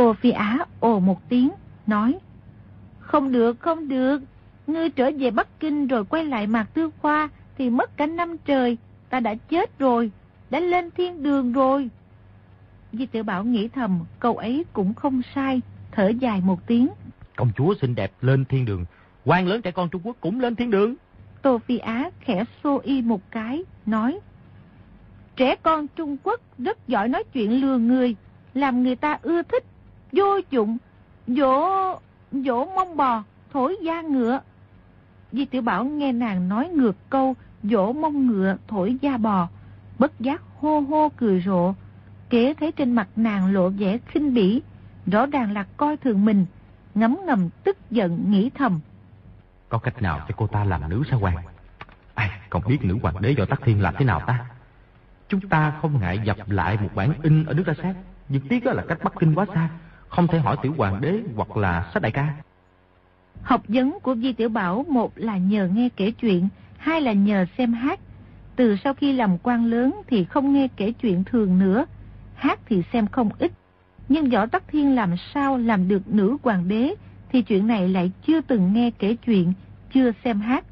Tô Phi Á ồ một tiếng, nói Không được, không được, ngươi trở về Bắc Kinh rồi quay lại Mạc Tư Khoa thì mất cả năm trời, ta đã chết rồi, đã lên thiên đường rồi. Di tiểu Bảo nghĩ thầm, câu ấy cũng không sai, thở dài một tiếng. Công chúa xinh đẹp lên thiên đường, quan lớn trẻ con Trung Quốc cũng lên thiên đường. Tô Phi Á khẽ xô y một cái, nói Trẻ con Trung Quốc rất giỏi nói chuyện lừa người, làm người ta ưa thích vô dụng, dỗ, dỗ mông bò, thổi da ngựa. Di Tiểu Bảo nghe nàng nói ngược câu dỗ mông ngựa, thổi da bò, bất giác hô hô cười rộ. Kế thấy trên mặt nàng lộ vẻ khinh bỉ, rõ ràng là coi thường mình, ngấm ngầm tức giận nghĩ thầm. Có cách nào cho cô ta làm nữ sao hoàng? Ai, không biết nữ hoàng đế do Tắc Thiên làm thế nào ta? Chúng ta không ngại dập lại một bản in ở nước ra sát. Nhưng tiếc là cách Bắc Kinh quá xa, không thể hỏi tiểu hoàng đế hoặc là sách đại ca. Học vấn của Di Tiểu Bảo một là nhờ nghe kể chuyện, hai là nhờ xem hát. Từ sau khi làm quan lớn thì không nghe kể chuyện thường nữa, hát thì xem không ít. Nhưng Võ Tắc Thiên làm sao làm được nữ hoàng đế thì chuyện này lại chưa từng nghe kể chuyện, chưa xem hát.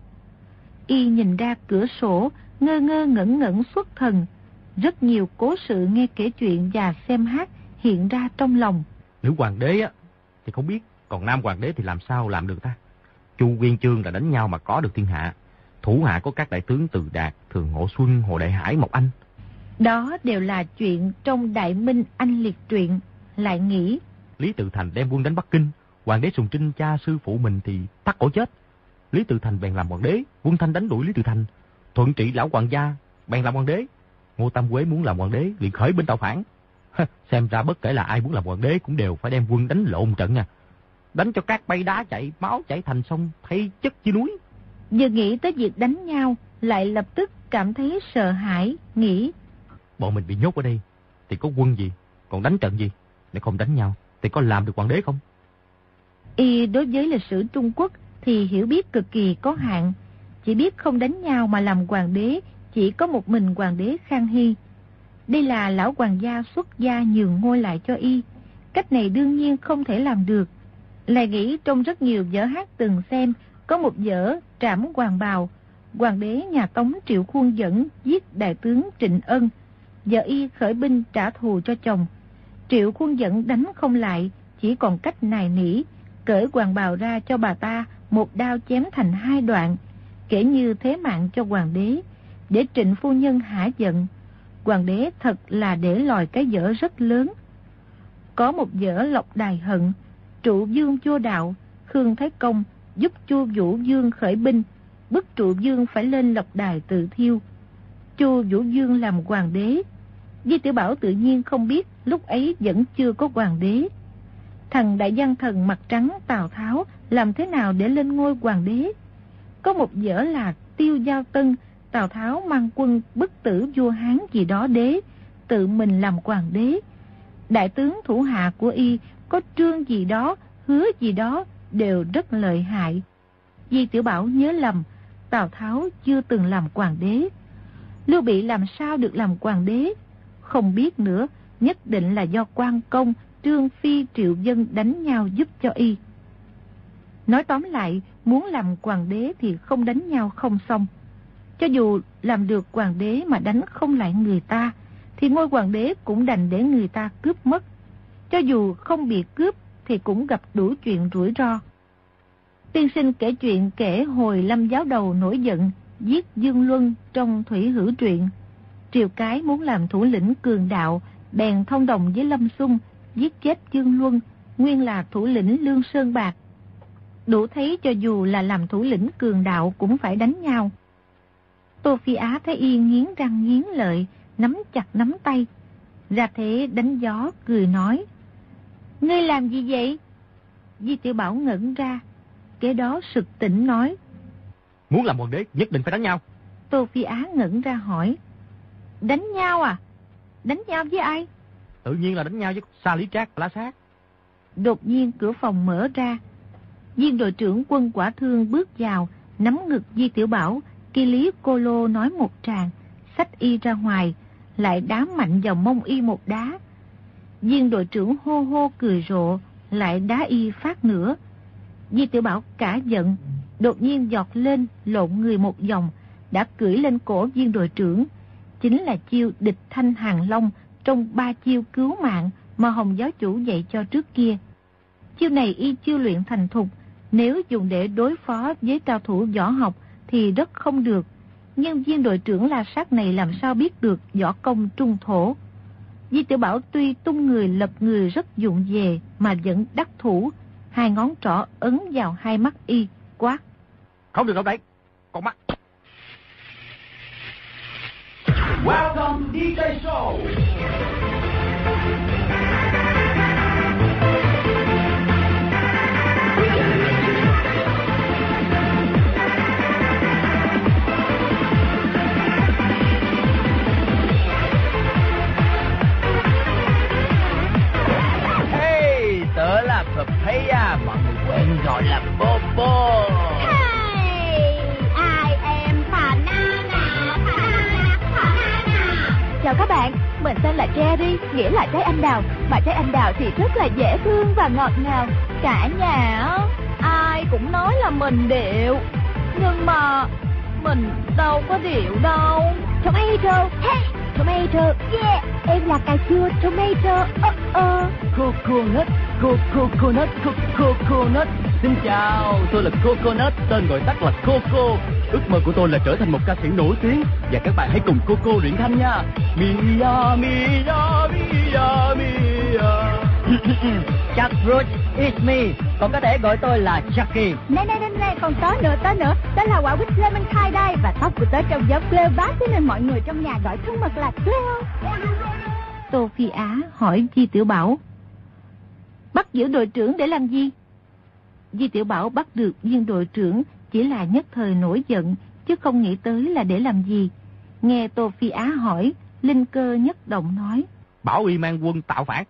Y nhìn ra cửa sổ, ngơ ngơ ngẩn ngẩn xuất thần. Rất nhiều cố sự nghe kể chuyện và xem hát hiện ra trong lòng. Nữ hoàng đế á, thì không biết, còn nam hoàng đế thì làm sao làm được ta? Chu Quyên Chương là đánh nhau mà có được thiên hạ. Thủ hạ có các đại tướng Từ Đạt, Thường Ngộ Xuân, Hồ Đại Hải, Mộc Anh. Đó đều là chuyện trong Đại Minh Anh Liệt truyện, lại nghĩ. Lý Tự Thành đem quân đánh Bắc Kinh, hoàng đế Sùng Trinh cha sư phụ mình thì tắt cổ chết. Lý Tự Thành bèn làm hoàng đế, quân thanh đánh đuổi Lý Tự Thành. Thuận trị lão hoàng gia, bèn làm hoàng đế. Ngô Tam Quế muốn làm hoàng đế, liền khởi binh tạo phản. Xem ra bất kể là ai muốn làm hoàng đế cũng đều phải đem quân đánh lộn trận nha. Đánh cho các bay đá chạy, máu chảy thành sông, thay chất chi núi. Vừa nghĩ tới việc đánh nhau, lại lập tức cảm thấy sợ hãi, nghĩ. Bọn mình bị nhốt ở đây, thì có quân gì, còn đánh trận gì? Nếu không đánh nhau, thì có làm được hoàng đế không? Y đối với lịch sử Trung Quốc thì hiểu biết cực kỳ có hạn. Chỉ biết không đánh nhau mà làm hoàng đế, chỉ có một mình hoàng đế Khang Hy. Đây là lão hoàng gia xuất gia nhường ngôi lại cho y. Cách này đương nhiên không thể làm được. Lại nghĩ trong rất nhiều vở hát từng xem, có một vở trảm hoàng bào, hoàng đế nhà Tống Triệu Khuôn dẫn giết đại tướng Trịnh Ân. Vợ y khởi binh trả thù cho chồng. Triệu Khuôn dẫn đánh không lại, chỉ còn cách nài nỉ, cởi hoàng bào ra cho bà ta, một đao chém thành hai đoạn, kể như thế mạng cho hoàng đế, để trịnh phu nhân hả giận. Hoàng đế thật là để lòi cái dở rất lớn. Có một dở lộc đài hận, trụ dương chua đạo, Khương Thái Công giúp Chu Vũ Dương khởi binh, bức trụ dương phải lên lộc đài tự thiêu. Chu Vũ Dương làm hoàng đế. Di Tiểu Bảo tự nhiên không biết lúc ấy vẫn chưa có hoàng đế. Thằng đại văn thần mặt trắng Tào Tháo làm thế nào để lên ngôi hoàng đế? Có một dở là tiêu giao tân, Tào Tháo mang quân bức tử vua Hán gì đó đế, tự mình làm hoàng đế. Đại tướng thủ hạ của y có trương gì đó, hứa gì đó đều rất lợi hại. Di Tiểu Bảo nhớ lầm, Tào Tháo chưa từng làm hoàng đế. Lưu Bị làm sao được làm hoàng đế? Không biết nữa, nhất định là do quan công, Trương Phi Triệu Dân đánh nhau giúp cho y. Nói tóm lại, muốn làm hoàng đế thì không đánh nhau không xong. Cho dù làm được hoàng đế mà đánh không lại người ta, thì ngôi hoàng đế cũng đành để người ta cướp mất. Cho dù không bị cướp thì cũng gặp đủ chuyện rủi ro. Tiên sinh kể chuyện kể hồi lâm giáo đầu nổi giận, giết Dương Luân trong thủy hữu truyện. Triều Cái muốn làm thủ lĩnh cường đạo, bèn thông đồng với Lâm Xung, giết chết Dương Luân, nguyên là thủ lĩnh Lương Sơn Bạc. Đủ thấy cho dù là làm thủ lĩnh cường đạo cũng phải đánh nhau. Tô Phi Á thấy y nghiến răng nghiến lợi, nắm chặt nắm tay. Ra thế đánh gió, cười nói. Ngươi làm gì vậy? Di Tiểu Bảo ngẩn ra, kế đó sực tỉnh nói. Muốn làm hoàng đế nhất định phải đánh nhau. Tô Phi Á ngẩn ra hỏi. Đánh nhau à? Đánh nhau với ai? Tự nhiên là đánh nhau với Sa Lý Trác và La Sát. Đột nhiên cửa phòng mở ra. Viên đội trưởng quân quả thương bước vào, nắm ngực Di Tiểu Bảo, kỳ lý cô lô nói một tràng, sách y ra ngoài, lại đá mạnh vào mông y một đá. Viên đội trưởng hô hô cười rộ, lại đá y phát nữa. Di Tiểu Bảo cả giận, đột nhiên giọt lên, lộn người một vòng, đã cưỡi lên cổ viên đội trưởng. Chính là chiêu địch thanh hàng long trong ba chiêu cứu mạng mà Hồng giáo chủ dạy cho trước kia. Chiêu này y chưa luyện thành thục, nếu dùng để đối phó với cao thủ võ học thì rất không được. Nhân viên đội trưởng La Sát này làm sao biết được võ công trung thổ. Di Tiểu Bảo tuy tung người lập người rất dụng về mà vẫn đắc thủ, hai ngón trỏ ấn vào hai mắt y, quát. Không được đâu đấy, con mắt. Welcome DJ Show. Thì rất là dễ thương và ngọt ngào. Cả nhà ai cũng nói là mình điệu. Nhưng mà mình đâu có điệu đâu. Tomato, hey, tomato, yeah, em là cà chua tomato, ơ ơ. Coconut, coconut, coconut. Xin chào, tôi là Coconut, tên gọi tắt là Coco. Ước mơ của tôi là trở thành một ca sĩ nổi tiếng và các bạn hãy cùng Coco luyện thanh nha. Mia, mia, mia, mia. Chuck Root, it's me. Còn có thể gọi tôi là Chucky. Này này này này, còn tớ nữa, tớ nữa, tớ là quả quýt lemon pie đây và tóc của tớ trông giống Cleo Bass thế nên mọi người trong nhà gọi thân mật là Cleo. Tô Phi Á hỏi Di Tiểu Bảo. Bắt giữ đội trưởng để làm gì? Di Tiểu Bảo bắt được viên đội trưởng chỉ là nhất thời nổi giận, chứ không nghĩ tới là để làm gì. Nghe Tô Phi Á hỏi, Linh Cơ nhất động nói. Bảo y mang quân tạo phản.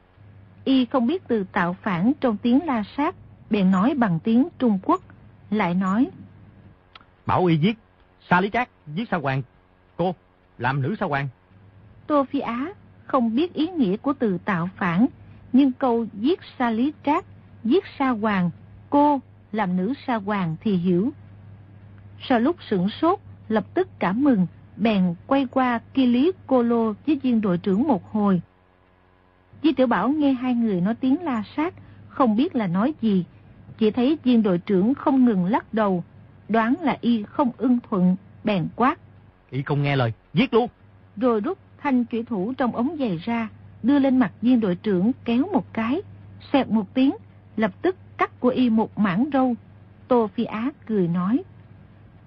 Y không biết từ tạo phản trong tiếng La Sát, bèn nói bằng tiếng Trung Quốc, lại nói. Bảo y giết Sa Lý Trác, giết Sa Hoàng. Cô, làm nữ Sa Hoàng. Tô Phi Á không biết ý nghĩa của từ tạo phản, nhưng câu giết Sa Lý Trác, giết Sa Hoàng, cô làm nữ Sa Hoàng thì hiểu. Sau lúc sửng sốt, lập tức cảm mừng, bèn quay qua kia lý cô lô với viên đội trưởng một hồi. Di Tiểu Bảo nghe hai người nói tiếng la sát, không biết là nói gì. Chỉ thấy viên đội trưởng không ngừng lắc đầu, đoán là y không ưng thuận, bèn quát. Y không nghe lời, giết luôn. Rồi rút thanh chủy thủ trong ống giày ra, đưa lên mặt viên đội trưởng kéo một cái, xẹt một tiếng, lập tức cắt của y một mảng râu. Tô Phi Á cười nói,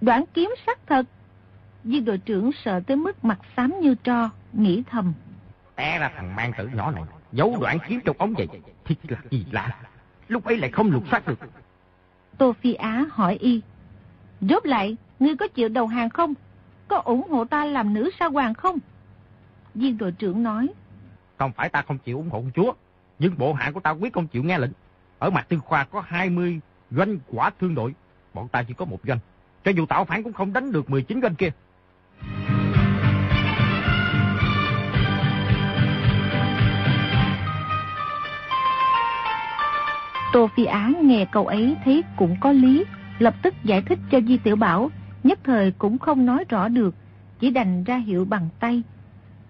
đoạn kiếm sắc thật. Viên đội trưởng sợ tới mức mặt xám như tro, nghĩ thầm. Té ra thằng mang tử nhỏ này, giấu đoạn kiếm trong ống vậy. Thiệt là gì lạ. Lúc ấy lại không lục soát được. Tô Phi Á hỏi y, rốt lại, ngươi có chịu đầu hàng không? Có ủng hộ ta làm nữ sa hoàng không? Viên đội trưởng nói, Không phải ta không chịu ủng hộ công chúa, nhưng bộ hạ của ta quyết không chịu nghe lệnh. Ở mặt tư khoa có 20 doanh quả thương đội, bọn ta chỉ có một doanh. Cho dù tạo phản cũng không đánh được 19 doanh kia. Tô Phi Á nghe câu ấy thấy cũng có lý, lập tức giải thích cho Di Tiểu Bảo, nhất thời cũng không nói rõ được, chỉ đành ra hiệu bằng tay.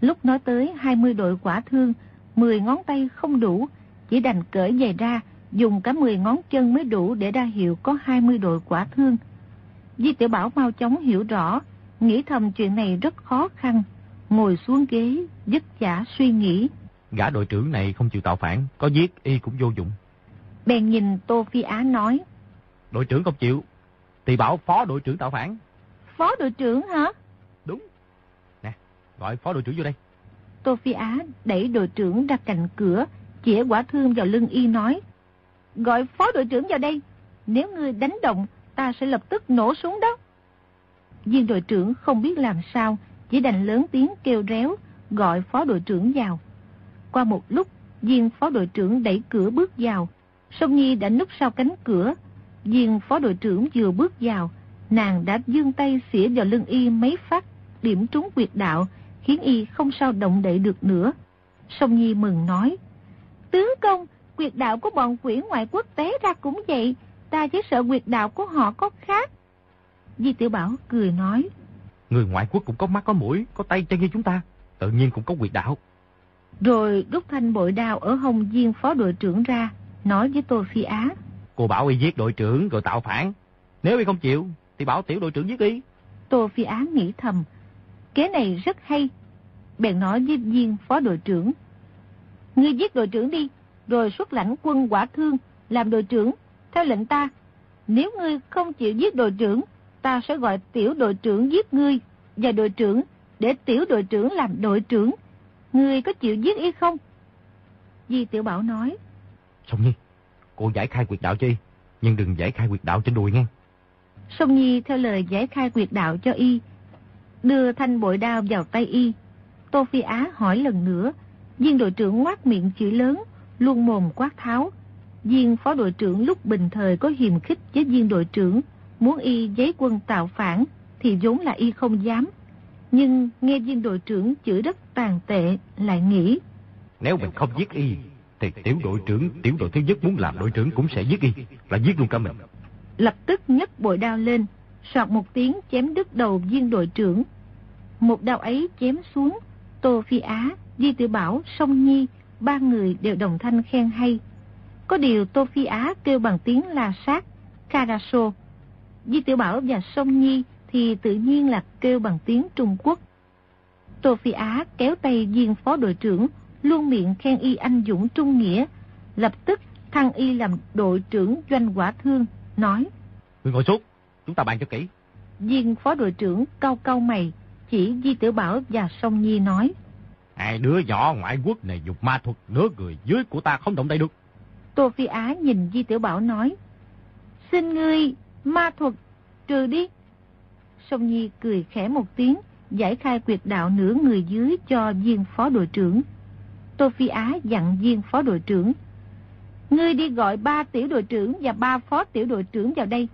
Lúc nói tới 20 đội quả thương, 10 ngón tay không đủ, chỉ đành cởi giày ra, dùng cả 10 ngón chân mới đủ để ra hiệu có 20 đội quả thương. Di Tiểu Bảo mau chóng hiểu rõ, nghĩ thầm chuyện này rất khó khăn, ngồi xuống ghế, dứt giả suy nghĩ. Gã đội trưởng này không chịu tạo phản, có giết y cũng vô dụng. Bèn nhìn Tô Phi Á nói, Đội trưởng không chịu, thì bảo phó đội trưởng tạo phản. Phó đội trưởng hả? Đúng. Nè, gọi phó đội trưởng vô đây. Tô Phi Á đẩy đội trưởng ra cạnh cửa, chĩa quả thương vào lưng y nói. Gọi phó đội trưởng vào đây, nếu ngươi đánh động, ta sẽ lập tức nổ súng đó. Viên đội trưởng không biết làm sao, chỉ đành lớn tiếng kêu réo, gọi phó đội trưởng vào. Qua một lúc, viên phó đội trưởng đẩy cửa bước vào. Sông Nhi đã núp sau cánh cửa. Viên phó đội trưởng vừa bước vào, nàng đã dương tay xỉa vào lưng y mấy phát, điểm trúng quyệt đạo, khiến y không sao động đậy được nữa. Sông Nhi mừng nói, Tướng công, quyệt đạo của bọn quỷ ngoại quốc tế ra cũng vậy, ta chỉ sợ quyệt đạo của họ có khác. Di Tiểu Bảo cười nói, Người ngoại quốc cũng có mắt có mũi, có tay chân như chúng ta, tự nhiên cũng có quyệt đạo. Rồi rút thanh bội đao ở hông viên phó đội trưởng ra, nói với Tô Phi Á. Cô bảo y giết đội trưởng rồi tạo phản. Nếu y không chịu, thì bảo tiểu đội trưởng giết y. Tô Phi Á nghĩ thầm, kế này rất hay. Bèn nói với viên phó đội trưởng. Ngươi giết đội trưởng đi, rồi xuất lãnh quân quả thương, làm đội trưởng, theo lệnh ta. Nếu ngươi không chịu giết đội trưởng, ta sẽ gọi tiểu đội trưởng giết ngươi và đội trưởng để tiểu đội trưởng làm đội trưởng. Ngươi có chịu giết y không? Di Tiểu Bảo nói. Sông Nhi, cô giải khai quyệt đạo cho y, nhưng đừng giải khai quyệt đạo trên đùi nghe. Sông Nhi theo lời giải khai quyệt đạo cho y, đưa thanh bội đao vào tay y. Tô Phi Á hỏi lần nữa, viên đội trưởng ngoát miệng chữ lớn, luôn mồm quát tháo. Viên phó đội trưởng lúc bình thời có hiềm khích với viên đội trưởng, muốn y giấy quân tạo phản, thì vốn là y không dám. Nhưng nghe viên đội trưởng chửi rất tàn tệ, lại nghĩ. Nếu mình không giết y, thì tiểu đội trưởng, tiểu đội thứ nhất muốn làm đội trưởng cũng sẽ giết y, là giết luôn cả mình. Lập tức nhấc bội đao lên, soạt một tiếng chém đứt đầu viên đội trưởng. Một đao ấy chém xuống, Tô Phi Á, Di Tử Bảo, Song Nhi, ba người đều đồng thanh khen hay. Có điều Tô Phi Á kêu bằng tiếng La Sát, Karaso. Di Tử Bảo và Song Nhi thì tự nhiên là kêu bằng tiếng Trung Quốc. Tô Phi Á kéo tay viên phó đội trưởng, luôn miệng khen y anh dũng trung nghĩa, lập tức thăng y làm đội trưởng doanh quả thương, nói. Ngươi ngồi xuống, chúng ta bàn cho kỹ. Viên phó đội trưởng cau cau mày, chỉ Di Tiểu Bảo và Song Nhi nói. Hai đứa nhỏ ngoại quốc này dục ma thuật nửa người dưới của ta không động đậy được. Tô Phi Á nhìn Di Tiểu Bảo nói. Xin ngươi, ma thuật, trừ đi. Song Nhi cười khẽ một tiếng, giải khai quyệt đạo nửa người dưới cho viên phó đội trưởng. Tô Phi Á dặn viên phó đội trưởng. Ngươi đi gọi ba tiểu đội trưởng và ba phó tiểu đội trưởng vào đây.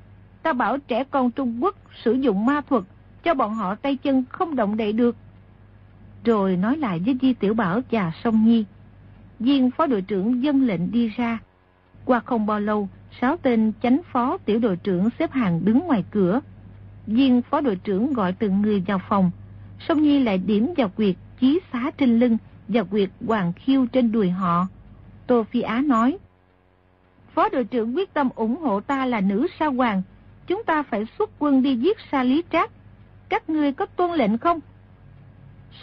Ta bảo trẻ con Trung Quốc sử dụng ma thuật, cho bọn họ tay chân không động đậy được. Rồi nói lại với Di Tiểu Bảo và Song Nhi. Viên phó đội trưởng dân lệnh đi ra. Qua không bao lâu, sáu tên chánh phó tiểu đội trưởng xếp hàng đứng ngoài cửa. Viên phó đội trưởng gọi từng người vào phòng. Song Nhi lại điểm vào quyệt chí xá trên lưng và quyệt hoàng khiêu trên đùi họ. Tô Phi Á nói, Phó đội trưởng quyết tâm ủng hộ ta là nữ sa hoàng, chúng ta phải xuất quân đi giết sa lý trác. Các ngươi có tuân lệnh không?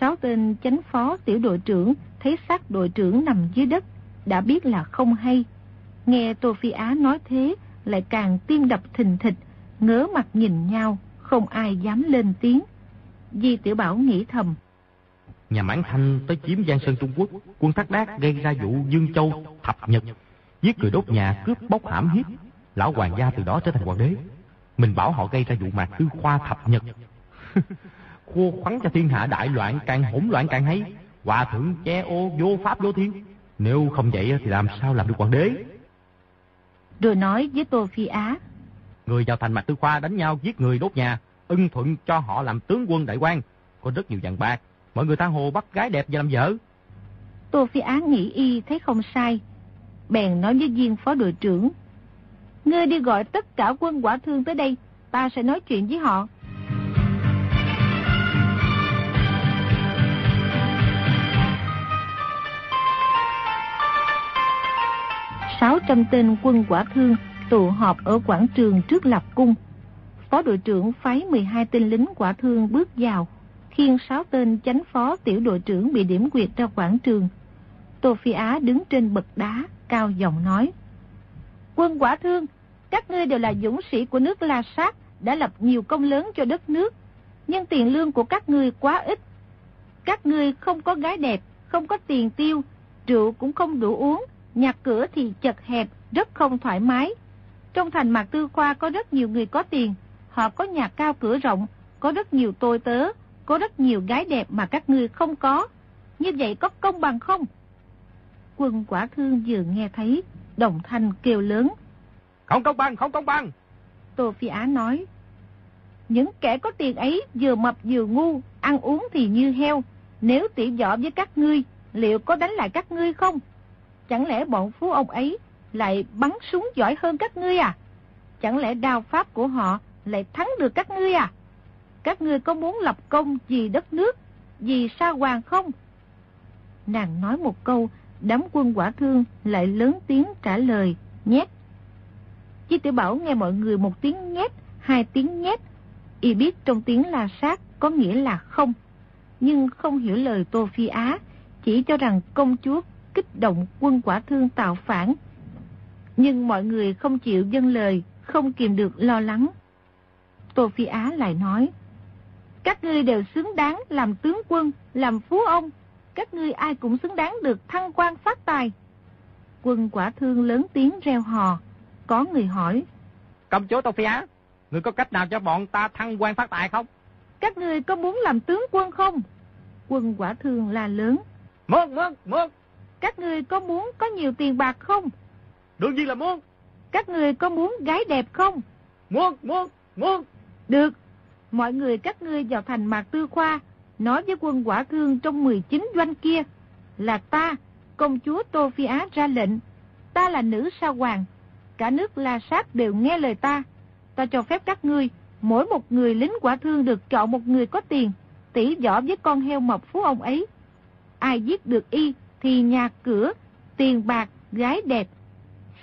Sáu tên chánh phó tiểu đội trưởng thấy xác đội trưởng nằm dưới đất, đã biết là không hay. Nghe Tô Phi Á nói thế, lại càng tim đập thình thịch, ngớ mặt nhìn nhau, không ai dám lên tiếng. Di Tiểu Bảo nghĩ thầm. Nhà Mãn Thanh tới chiếm Giang Sơn Trung Quốc, quân Thác Đát gây ra vụ Dương Châu, Thập Nhật, giết người đốt nhà, cướp bóc hãm hiếp. Lão hoàng gia từ đó trở thành hoàng đế. Mình bảo họ gây ra vụ mạc tư khoa Thập Nhật. Khô khoắn cho thiên hạ đại loạn, càng hỗn loạn càng hay. Hòa thượng che ô vô pháp vô thiên. Nếu không vậy thì làm sao làm được hoàng đế? Rồi nói với Tô Phi Á. Người vào thành Mạc Tư Khoa đánh nhau giết người đốt nhà, ưng thuận cho họ làm tướng quân đại quan. Có rất nhiều vàng bạc, mọi người tha hồ bắt gái đẹp và làm vợ. Tô Phi Á nghĩ y thấy không sai. Bèn nói với viên phó đội trưởng. Ngươi đi gọi tất cả quân quả thương tới đây, ta sẽ nói chuyện với họ. Sáu trăm tên quân quả thương tụ họp ở quảng trường trước lập cung. Phó đội trưởng phái 12 tên lính quả thương bước vào, khiêng 6 tên chánh phó tiểu đội trưởng bị điểm quyệt ra quảng trường. Tô Phi Á đứng trên bậc đá, cao giọng nói. Quân quả thương, các ngươi đều là dũng sĩ của nước La Sát, đã lập nhiều công lớn cho đất nước, nhưng tiền lương của các ngươi quá ít. Các ngươi không có gái đẹp, không có tiền tiêu, rượu cũng không đủ uống, nhà cửa thì chật hẹp, rất không thoải mái. Trong thành Mạc Tư Khoa có rất nhiều người có tiền, họ có nhà cao cửa rộng, có rất nhiều tôi tớ, có rất nhiều gái đẹp mà các ngươi không có. Như vậy có công bằng không? Quân quả thương vừa nghe thấy, đồng thanh kêu lớn. Không công bằng, không công bằng. Tô Phi Á nói, những kẻ có tiền ấy vừa mập vừa ngu, ăn uống thì như heo. Nếu tỉ võ với các ngươi, liệu có đánh lại các ngươi không? Chẳng lẽ bọn phú ông ấy lại bắn súng giỏi hơn các ngươi à? Chẳng lẽ đao pháp của họ lại thắng được các ngươi à? Các ngươi có muốn lập công vì đất nước, vì sa hoàng không? Nàng nói một câu, đám quân quả thương lại lớn tiếng trả lời, nhét. Chi tiểu bảo nghe mọi người một tiếng nhét, hai tiếng nhét, y biết trong tiếng la sát có nghĩa là không, nhưng không hiểu lời Tô Phi Á, chỉ cho rằng công chúa kích động quân quả thương tạo phản. Nhưng mọi người không chịu dâng lời, không kìm được lo lắng. Tô Phi Á lại nói, các ngươi đều xứng đáng làm tướng quân, làm phú ông, các ngươi ai cũng xứng đáng được thăng quan phát tài. Quân quả thương lớn tiếng reo hò, có người hỏi. Công chúa Tô Phi Á, người có cách nào cho bọn ta thăng quan phát tài không? Các ngươi có muốn làm tướng quân không? Quân quả thương là lớn. Muốn, muốn, muốn. Các ngươi có muốn có nhiều tiền bạc không? Đương nhiên là muốn. Các ngươi có muốn gái đẹp không? Muốn, muốn, muốn. Được. Mọi người các ngươi vào thành Mạc Tư Khoa, nói với quân quả thương trong 19 doanh kia, là ta, công chúa Tô Phi Á ra lệnh, ta là nữ sa hoàng, cả nước La Sát đều nghe lời ta, ta cho phép các ngươi, mỗi một người lính quả thương được chọn một người có tiền, tỷ võ với con heo mập phú ông ấy. Ai giết được y thì nhà cửa, tiền bạc, gái đẹp,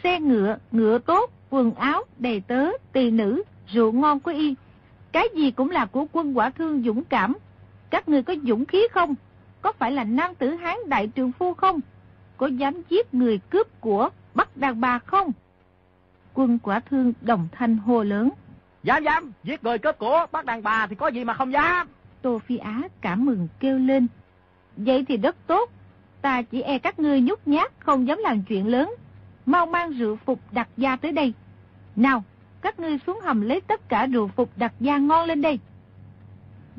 xe ngựa, ngựa tốt, quần áo, đầy tớ, tỳ nữ, rượu ngon của y. Cái gì cũng là của quân quả thương dũng cảm. Các người có dũng khí không? Có phải là nam tử Hán đại trường phu không? Có dám giết người cướp của, bắt đàn bà không? Quân quả thương đồng thanh hô lớn. Dám dám, giết người cướp của, bắt đàn bà thì có gì mà không dám. Tô Phi Á cảm mừng kêu lên. Vậy thì rất tốt, ta chỉ e các ngươi nhút nhát không dám làm chuyện lớn. Mau mang rượu phục đặt gia tới đây. Nào, các ngươi xuống hầm lấy tất cả rượu phục đặt gia ngon lên đây.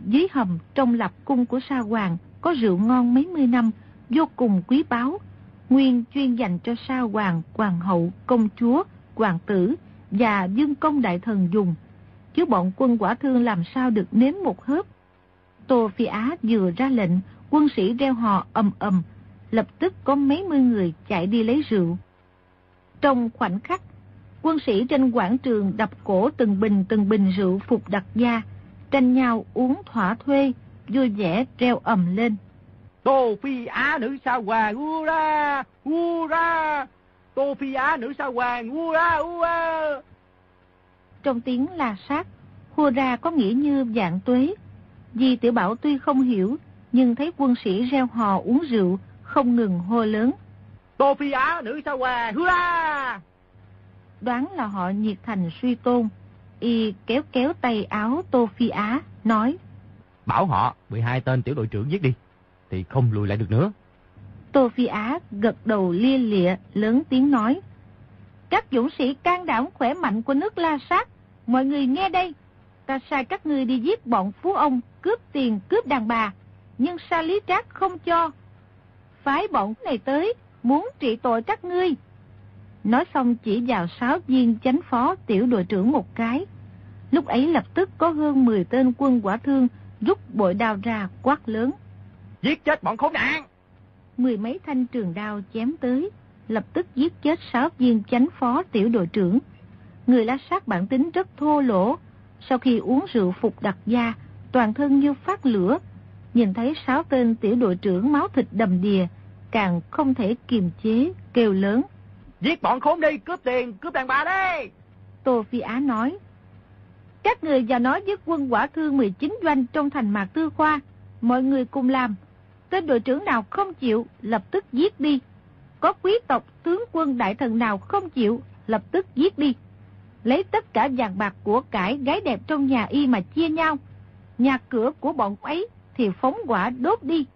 Dưới hầm trong lập cung của sa hoàng có rượu ngon mấy mươi năm, vô cùng quý báu. Nguyên chuyên dành cho sa hoàng, hoàng hậu, công chúa, hoàng tử và dương công đại thần dùng. Chứ bọn quân quả thương làm sao được nếm một hớp. Tô Phi Á vừa ra lệnh, quân sĩ reo hò ầm ầm, lập tức có mấy mươi người chạy đi lấy rượu. Trong khoảnh khắc, quân sĩ trên quảng trường đập cổ từng bình từng bình rượu phục đặc gia, tranh nhau uống thỏa thuê, vui vẻ reo ầm lên. Tô Phi Á nữ sao hoàng, ura, ura, Tô Phi Á nữ sao hoàng, ura, ura. Trong tiếng la sát, hua ra có nghĩa như dạng tuế. Di tiểu bảo tuy không hiểu, nhưng thấy quân sĩ reo hò uống rượu, không ngừng hô lớn. Tô Phi Á nữ sao hoàng, hurra! Đoán là họ nhiệt thành suy tôn. Y kéo kéo tay áo Tô Phi Á, nói. Bảo họ 12 tên tiểu đội trưởng giết đi, thì không lùi lại được nữa. Tô Phi Á gật đầu lia lịa, lớn tiếng nói. Các dũng sĩ can đảm khỏe mạnh của nước La Sát, mọi người nghe đây. Ta sai các ngươi đi giết bọn phú ông, cướp tiền, cướp đàn bà. Nhưng Sa Lý Trác không cho. Phái bọn này tới, muốn trị tội các ngươi. Nói xong chỉ vào sáu viên chánh phó tiểu đội trưởng một cái. Lúc ấy lập tức có hơn 10 tên quân quả thương rút bội đao ra quát lớn. Giết chết bọn khốn nạn! Mười mấy thanh trường đao chém tới, lập tức giết chết sáu viên chánh phó tiểu đội trưởng. Người lá sát bản tính rất thô lỗ, sau khi uống rượu phục đặc gia, toàn thân như phát lửa. Nhìn thấy sáu tên tiểu đội trưởng máu thịt đầm đìa, càng không thể kiềm chế, kêu lớn. Giết bọn khốn đi, cướp tiền, cướp đàn bà đi! Tô Phi Á nói. Các người vào nói với quân quả thương 19 doanh trong thành mạc tư khoa, mọi người cùng làm. Tên đội trưởng nào không chịu, lập tức giết đi. Có quý tộc tướng quân đại thần nào không chịu, lập tức giết đi. Lấy tất cả vàng bạc của cải gái đẹp trong nhà y mà chia nhau. Nhà cửa của bọn ấy thì phóng quả đốt đi.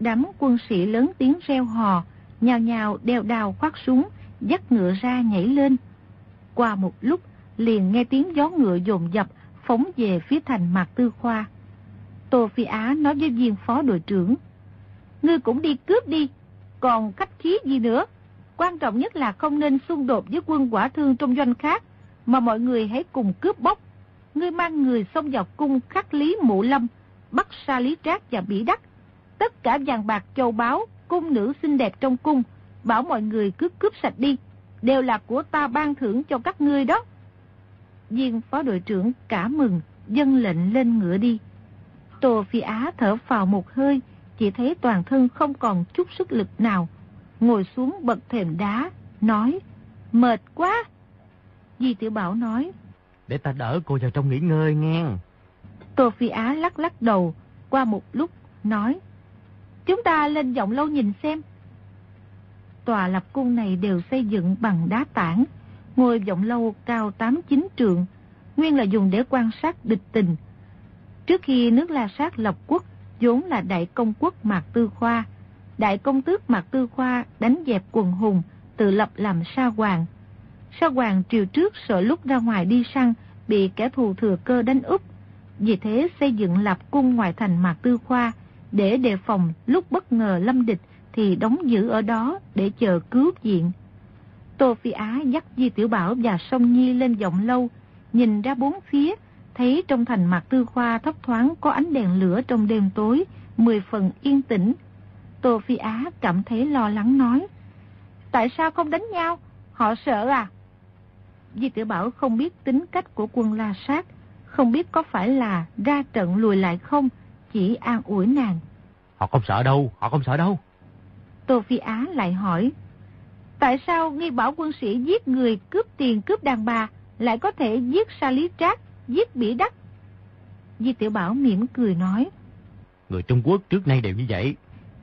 đám quân sĩ lớn tiếng reo hò, nhào nhào đeo đào khoác súng, dắt ngựa ra nhảy lên. Qua một lúc, liền nghe tiếng gió ngựa dồn dập, phóng về phía thành Mạc Tư Khoa. Tô Phi Á nói với viên phó đội trưởng, Ngươi cũng đi cướp đi, còn khách khí gì nữa. Quan trọng nhất là không nên xung đột với quân quả thương trong doanh khác, mà mọi người hãy cùng cướp bóc. Ngươi mang người xông vào cung khắc lý mụ lâm, bắt sa lý trác và bỉ đắc. Tất cả vàng bạc châu báu, cung nữ xinh đẹp trong cung, bảo mọi người cứ cướp sạch đi, đều là của ta ban thưởng cho các ngươi đó. Viên phó đội trưởng cả mừng, dân lệnh lên ngựa đi. Tô Phi Á thở vào một hơi, chỉ thấy toàn thân không còn chút sức lực nào. Ngồi xuống bậc thềm đá, nói, mệt quá. Di Tiểu Bảo nói, để ta đỡ cô vào trong nghỉ ngơi nghe. Tô Phi Á lắc lắc đầu, qua một lúc, nói, chúng ta lên giọng lâu nhìn xem. Tòa lập cung này đều xây dựng bằng đá tảng, ngôi vọng lâu cao 8-9 trượng, nguyên là dùng để quan sát địch tình. Trước khi nước La Sát lập quốc, vốn là đại công quốc Mạc Tư Khoa. Đại công tước Mạc Tư Khoa đánh dẹp quần hùng, tự lập làm sa hoàng. Sa hoàng triều trước sợ lúc ra ngoài đi săn, bị kẻ thù thừa cơ đánh úp. Vì thế xây dựng lập cung ngoài thành Mạc Tư Khoa, để đề phòng lúc bất ngờ lâm địch thì đóng giữ ở đó để chờ cứu diện. Tô Phi Á dắt Di Tiểu Bảo và Song Nhi lên giọng lâu, nhìn ra bốn phía, thấy trong thành mặt tư khoa thấp thoáng có ánh đèn lửa trong đêm tối, mười phần yên tĩnh. Tô Phi Á cảm thấy lo lắng nói, Tại sao không đánh nhau? Họ sợ à? Di Tiểu Bảo không biết tính cách của quân La Sát, không biết có phải là ra trận lùi lại không, chỉ an ủi nàng. Họ không sợ đâu, họ không sợ đâu. Tô Phi Á lại hỏi, Tại sao nghi bảo quân sĩ giết người, cướp tiền, cướp đàn bà, lại có thể giết Sa Lý Trác, giết Bỉ Đắc? Di Tiểu Bảo mỉm cười nói. Người Trung Quốc trước nay đều như vậy.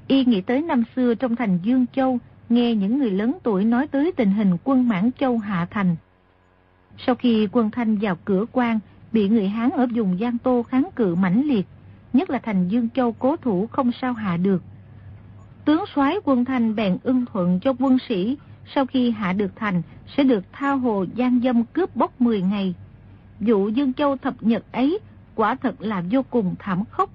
Y nghĩ tới năm xưa trong thành Dương Châu, nghe những người lớn tuổi nói tới tình hình quân Mãn Châu hạ thành. Sau khi quân Thanh vào cửa quan, bị người Hán ở vùng Giang Tô kháng cự mãnh liệt, nhất là thành Dương Châu cố thủ không sao hạ được. Tướng soái quân Thanh bèn ưng thuận cho quân sĩ, sau khi hạ được thành sẽ được thao hồ gian dâm cướp bóc 10 ngày. Vụ Dương Châu thập nhật ấy quả thật là vô cùng thảm khốc.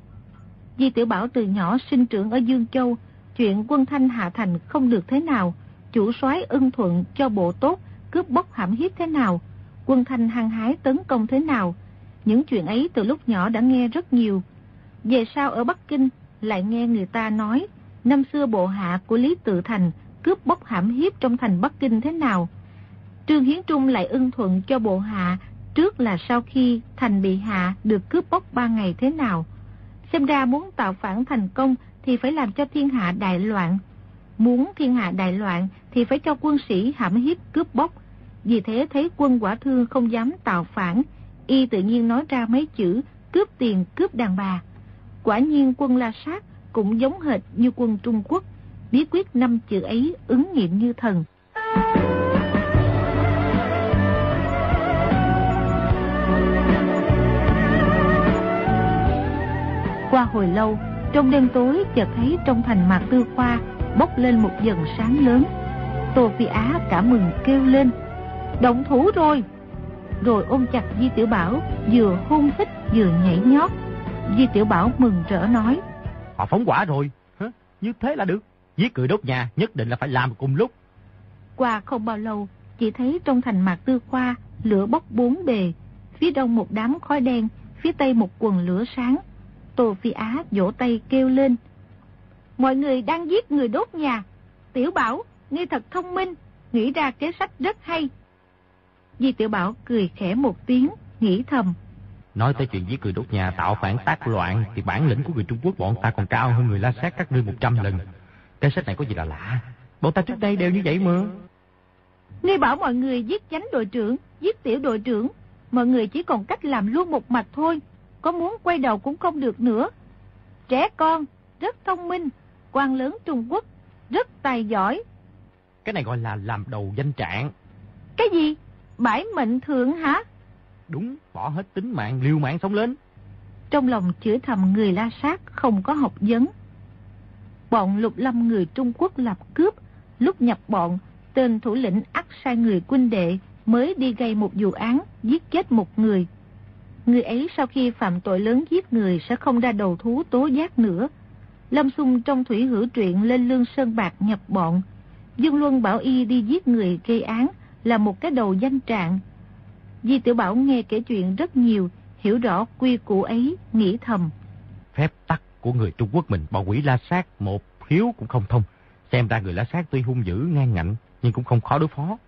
Di Tiểu Bảo từ nhỏ sinh trưởng ở Dương Châu, chuyện quân Thanh hạ thành không được thế nào, chủ soái ưng thuận cho bộ tốt, cướp bóc hãm hiếp thế nào, quân Thanh hăng hái tấn công thế nào. Những chuyện ấy từ lúc nhỏ đã nghe rất nhiều. Về sau ở Bắc Kinh lại nghe người ta nói năm xưa bộ hạ của Lý Tự Thành cướp bóc hãm hiếp trong thành Bắc Kinh thế nào. Trương Hiến Trung lại ưng thuận cho bộ hạ trước là sau khi thành bị hạ được cướp bóc ba ngày thế nào. Xem ra muốn tạo phản thành công thì phải làm cho thiên hạ đại loạn. Muốn thiên hạ đại loạn thì phải cho quân sĩ hãm hiếp cướp bóc. Vì thế thấy quân quả thương không dám tạo phản, y tự nhiên nói ra mấy chữ cướp tiền cướp đàn bà. Quả nhiên quân La Sát cũng giống hệt như quân Trung Quốc, bí quyết năm chữ ấy ứng nghiệm như thần. Qua hồi lâu, trong đêm tối chợt thấy trong thành mạc tư khoa bốc lên một dần sáng lớn. Tô Phi Á cả mừng kêu lên, động thủ rồi. Rồi ôm chặt Di Tiểu Bảo, vừa hôn thích vừa nhảy nhót. Di Tiểu Bảo mừng rỡ nói, Họ phóng quả rồi, Hả? như thế là được. Giết cười đốt nhà nhất định là phải làm cùng lúc. Qua không bao lâu, chỉ thấy trong thành mạc tư khoa, lửa bốc bốn bề. Phía đông một đám khói đen, phía tây một quần lửa sáng. Tô Phi Á vỗ tay kêu lên. Mọi người đang giết người đốt nhà. Tiểu Bảo, ngươi thật thông minh, nghĩ ra kế sách rất hay. Di Tiểu Bảo cười khẽ một tiếng, nghĩ thầm. Nói tới chuyện giết người đốt nhà tạo phản tác loạn thì bản lĩnh của người Trung Quốc bọn ta còn cao hơn người La Sát các ngươi 100 lần. Cái sách này có gì là lạ? Bọn ta trước đây đều như vậy mà. Ngươi bảo mọi người giết chánh đội trưởng, giết tiểu đội trưởng. Mọi người chỉ còn cách làm luôn một mặt thôi. Có muốn quay đầu cũng không được nữa. Trẻ con, rất thông minh, quan lớn Trung Quốc, rất tài giỏi. Cái này gọi là làm đầu danh trạng. Cái gì? Bãi mệnh thượng hả? Đúng, bỏ hết tính mạng, liều mạng sống lên. Trong lòng chữa thầm người la sát không có học vấn. bọn lục lâm người Trung Quốc lập cướp, lúc nhập bọn, tên thủ lĩnh ắt sai người quân đệ mới đi gây một vụ án giết chết một người. Người ấy sau khi phạm tội lớn giết người sẽ không ra đầu thú tố giác nữa. Lâm Xung trong thủy hữu truyện lên lương sơn bạc nhập bọn. Dương Luân bảo y đi giết người gây án là một cái đầu danh trạng. Di Tiểu Bảo nghe kể chuyện rất nhiều, hiểu rõ quy củ ấy, nghĩ thầm. Phép tắc của người Trung Quốc mình bọn quỷ la sát một hiếu cũng không thông. Xem ra người la sát tuy hung dữ ngang ngạnh nhưng cũng không khó đối phó.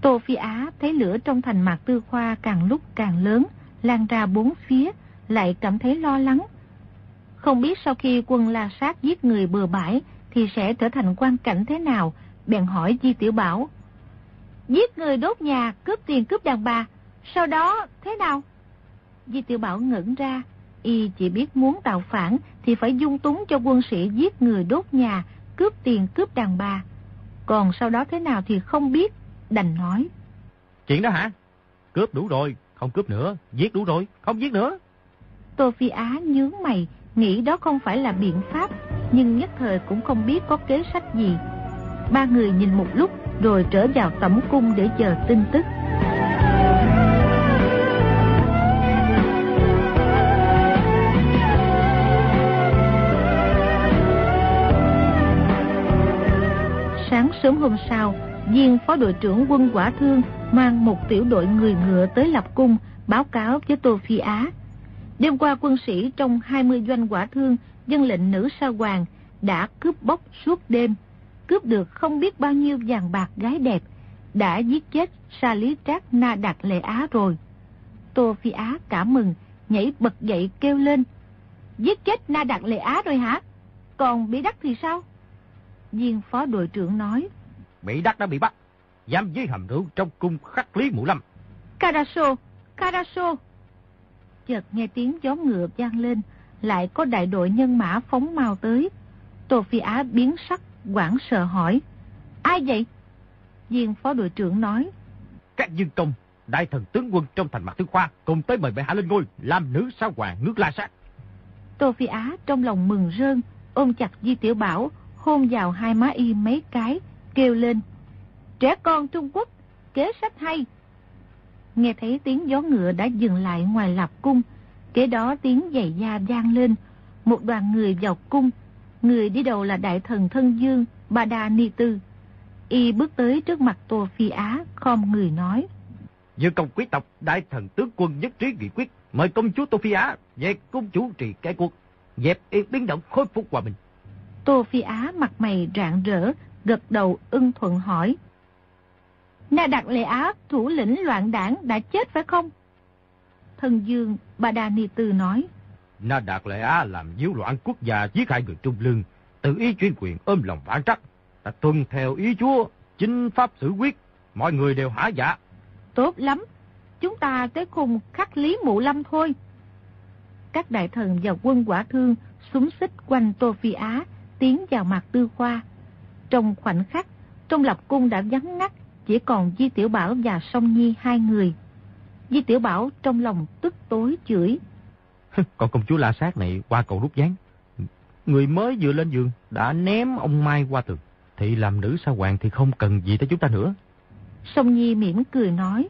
Tô Phi Á thấy lửa trong thành mạc tư khoa càng lúc càng lớn, lan ra bốn phía, lại cảm thấy lo lắng. Không biết sau khi quân La Sát giết người bừa bãi thì sẽ trở thành quan cảnh thế nào, bèn hỏi Di Tiểu Bảo. Giết người đốt nhà, cướp tiền cướp đàn bà, sau đó thế nào? Di Tiểu Bảo ngẩn ra, y chỉ biết muốn tạo phản thì phải dung túng cho quân sĩ giết người đốt nhà, cướp tiền cướp đàn bà. Còn sau đó thế nào thì không biết, đành nói. Chuyện đó hả? Cướp đủ rồi, không cướp nữa, giết đủ rồi, không giết nữa. Tô Phi Á nhướng mày, nghĩ đó không phải là biện pháp, nhưng nhất thời cũng không biết có kế sách gì. Ba người nhìn một lúc rồi trở vào tẩm cung để chờ tin tức. Sau, viên phó đội trưởng quân quả thương mang một tiểu đội người ngựa tới lập cung báo cáo với Tô Phi Á. Đêm qua quân sĩ trong 20 doanh quả thương dân lệnh nữ sa hoàng đã cướp bóc suốt đêm, cướp được không biết bao nhiêu vàng bạc gái đẹp, đã giết chết Sa Lý Trác Na Đạt Lệ Á rồi. Tô Phi Á cảm mừng, nhảy bật dậy kêu lên. Giết chết Na Đạt Lệ Á rồi hả? Còn bị đắc thì sao? Viên phó đội trưởng nói. Bị đắc đã bị bắt, giam dưới hầm rượu trong cung khắc lý mũ lâm. Caraso, Caraso. Chợt nghe tiếng gió ngựa vang lên, lại có đại đội nhân mã phóng mau tới. Tô Phi Á biến sắc, quảng sợ hỏi. Ai vậy? Viên phó đội trưởng nói. Các dương công, đại thần tướng quân trong thành mặt tướng khoa, cùng tới mời bệ hạ lên ngôi, làm nữ sao hoàng nước la sát. Tô Phi Á trong lòng mừng rơn, ôm chặt Di Tiểu Bảo, hôn vào hai má y mấy cái, kêu lên. Trẻ con Trung Quốc, kế sách hay. Nghe thấy tiếng gió ngựa đã dừng lại ngoài lạp cung, kế đó tiếng giày da vang lên, một đoàn người vào cung. Người đi đầu là đại thần thân dương, Ba Đa Ni Tư. Y bước tới trước mặt Tô Phi Á, khom người nói. Dương công quý tộc, đại thần tướng quân nhất trí nghị quyết, mời công chúa Tô Phi Á về cung chủ trì cái cuộc, dẹp yên biến động khôi phục hòa bình. Tô Phi Á mặt mày rạng rỡ, gật đầu ưng thuận hỏi. Na Đạt Lệ Á, thủ lĩnh loạn đảng đã chết phải không? Thần Dương, Bà Đà Ni Tư nói. Na Đạt Lệ Á làm nhiễu loạn quốc gia giết hại người Trung Lương, tự ý chuyên quyền ôm lòng phản trắc. Ta tuân theo ý chúa, chính pháp xử quyết, mọi người đều hả dạ. Tốt lắm, chúng ta tới khung khắc lý mụ lâm thôi. Các đại thần và quân quả thương súng xích quanh Tô Phi Á, tiến vào mặt tư khoa. Trong khoảnh khắc, trong lập cung đã vắng ngắt, chỉ còn Di Tiểu Bảo và Song Nhi hai người. Di Tiểu Bảo trong lòng tức tối chửi. Còn công chúa La Sát này qua cầu rút gián. Người mới vừa lên giường đã ném ông Mai qua tường. Thì làm nữ sao hoàng thì không cần gì tới chúng ta nữa. Song Nhi mỉm cười nói.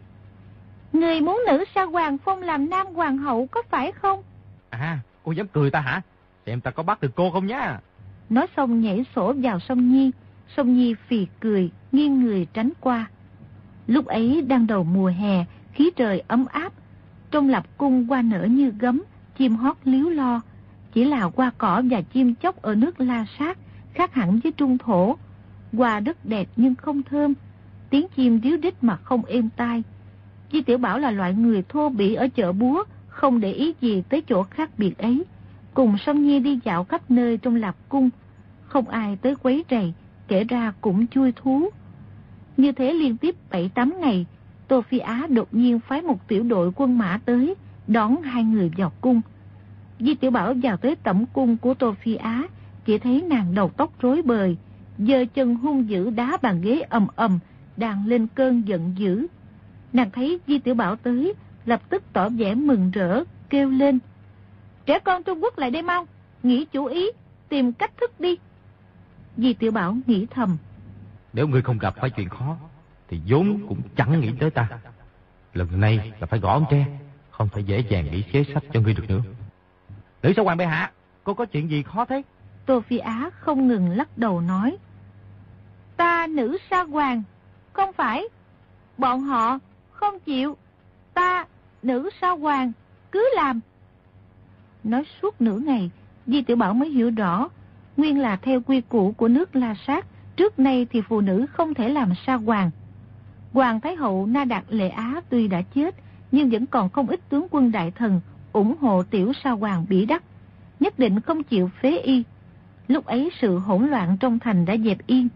Người muốn nữ sao hoàng phong làm nam hoàng hậu có phải không? À, cô dám cười ta hả? Xem ta có bắt được cô không nhá? Nói xong nhảy sổ vào Song Nhi. Song Nhi phì cười, nghiêng người tránh qua. Lúc ấy đang đầu mùa hè, khí trời ấm áp. Trong lập cung hoa nở như gấm, chim hót líu lo. Chỉ là hoa cỏ và chim chóc ở nước La Sát, khác hẳn với trung thổ. Hoa đất đẹp nhưng không thơm, tiếng chim ríu đít mà không êm tai. Di Tiểu Bảo là loại người thô bỉ ở chợ búa, không để ý gì tới chỗ khác biệt ấy. Cùng Song Nhi đi dạo khắp nơi trong lạp cung, không ai tới quấy rầy, kể ra cũng chui thú. Như thế liên tiếp 7-8 ngày, Tô Phi Á đột nhiên phái một tiểu đội quân mã tới, đón hai người vào cung. Di Tiểu Bảo vào tới tẩm cung của Tô Phi Á, chỉ thấy nàng đầu tóc rối bời, giơ chân hung dữ đá bàn ghế ầm ầm, đang lên cơn giận dữ. Nàng thấy Di Tiểu Bảo tới, lập tức tỏ vẻ mừng rỡ, kêu lên. Trẻ con Trung Quốc lại đây mau, nghĩ chủ ý, tìm cách thức đi. Di Tiểu Bảo nghĩ thầm. Nếu ngươi không gặp phải chuyện khó, thì vốn cũng chẳng nghĩ tới ta. Lần này là phải gõ ông tre, không thể dễ dàng nghĩ chế sách cho ngươi được nữa. Nữ sao hoàng bệ hạ, cô có chuyện gì khó thế? Tô Phi Á không ngừng lắc đầu nói. Ta nữ sa hoàng, không phải. Bọn họ không chịu. Ta nữ sa hoàng, cứ làm. Nói suốt nửa ngày, Di Tiểu Bảo mới hiểu rõ. Nguyên là theo quy củ của nước La Sát, trước nay thì phụ nữ không thể làm sa hoàng. Hoàng Thái Hậu Na Đạt Lệ Á tuy đã chết, nhưng vẫn còn không ít tướng quân đại thần ủng hộ tiểu sa hoàng bỉ đắc, nhất định không chịu phế y. Lúc ấy sự hỗn loạn trong thành đã dẹp yên.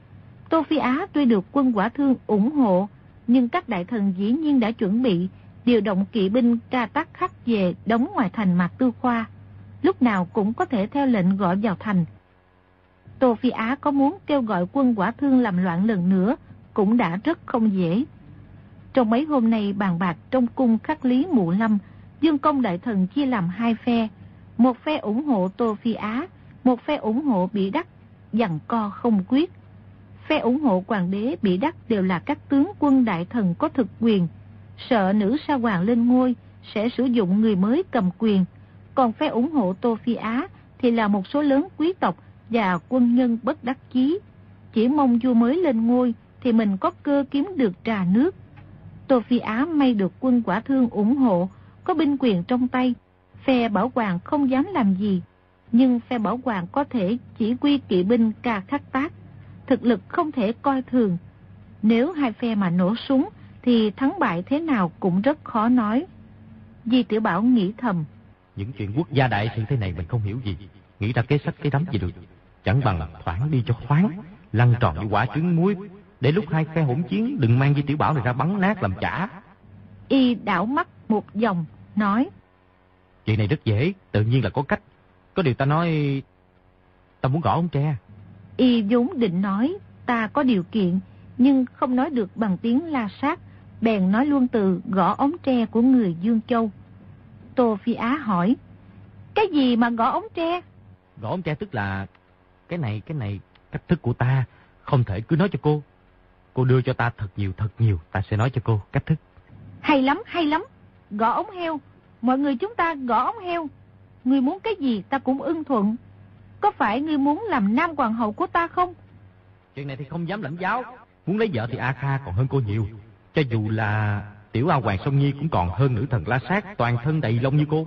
Tô Phi Á tuy được quân quả thương ủng hộ, nhưng các đại thần dĩ nhiên đã chuẩn bị điều động kỵ binh ca tắc khắc về đóng ngoài thành Mạc Tư Khoa. Lúc nào cũng có thể theo lệnh gọi vào thành. Tô Phi Á có muốn kêu gọi quân quả thương làm loạn lần nữa, cũng đã rất không dễ. Trong mấy hôm nay bàn bạc trong cung khắc lý mụ lâm, Dương công đại thần chia làm hai phe. Một phe ủng hộ Tô Phi Á, một phe ủng hộ Bị Đắc, dằn co không quyết. Phe ủng hộ hoàng đế Bị Đắc đều là các tướng quân đại thần có thực quyền. Sợ nữ sa hoàng lên ngôi, sẽ sử dụng người mới cầm quyền. Còn phe ủng hộ Tô Phi Á thì là một số lớn quý tộc và quân nhân bất đắc chí. Chỉ mong vua mới lên ngôi thì mình có cơ kiếm được trà nước. Tô Phi Á may được quân quả thương ủng hộ, có binh quyền trong tay. Phe bảo hoàng không dám làm gì, nhưng phe bảo hoàng có thể chỉ quy kỵ binh ca khắc tác. Thực lực không thể coi thường. Nếu hai phe mà nổ súng, thì thắng bại thế nào cũng rất khó nói. Di Tiểu Bảo nghĩ thầm. Những chuyện quốc gia đại sự thế này mình không hiểu gì. Nghĩ ra kế sách cái đấm gì được. Chẳng bằng thoảng đi cho khoáng, lăn tròn như quả trứng muối để lúc hai phe hỗn chiến đừng mang Di Tiểu Bảo này ra bắn nát làm trả. Y đảo mắt một vòng, nói. Chuyện này rất dễ, tự nhiên là có cách. Có điều ta nói... Ta muốn gõ ông tre. Y vốn định nói, ta có điều kiện, nhưng không nói được bằng tiếng la sát, bèn nói luôn từ gõ ống tre của người Dương Châu. Tô Phi Á hỏi, cái gì mà gõ ống tre? Gõ ống tre tức là, cái này, cái này, cách thức của ta, không thể cứ nói cho cô. Cô đưa cho ta thật nhiều thật nhiều, ta sẽ nói cho cô cách thức. Hay lắm, hay lắm. Gõ ống heo. Mọi người chúng ta gõ ống heo. Ngươi muốn cái gì ta cũng ưng thuận. Có phải ngươi muốn làm nam hoàng hậu của ta không? Chuyện này thì không dám lãnh giáo. Muốn lấy vợ thì A Kha còn hơn cô nhiều. Cho dù là tiểu A Hoàng Sông Nhi cũng còn hơn nữ thần La Sát toàn thân đầy lông như cô.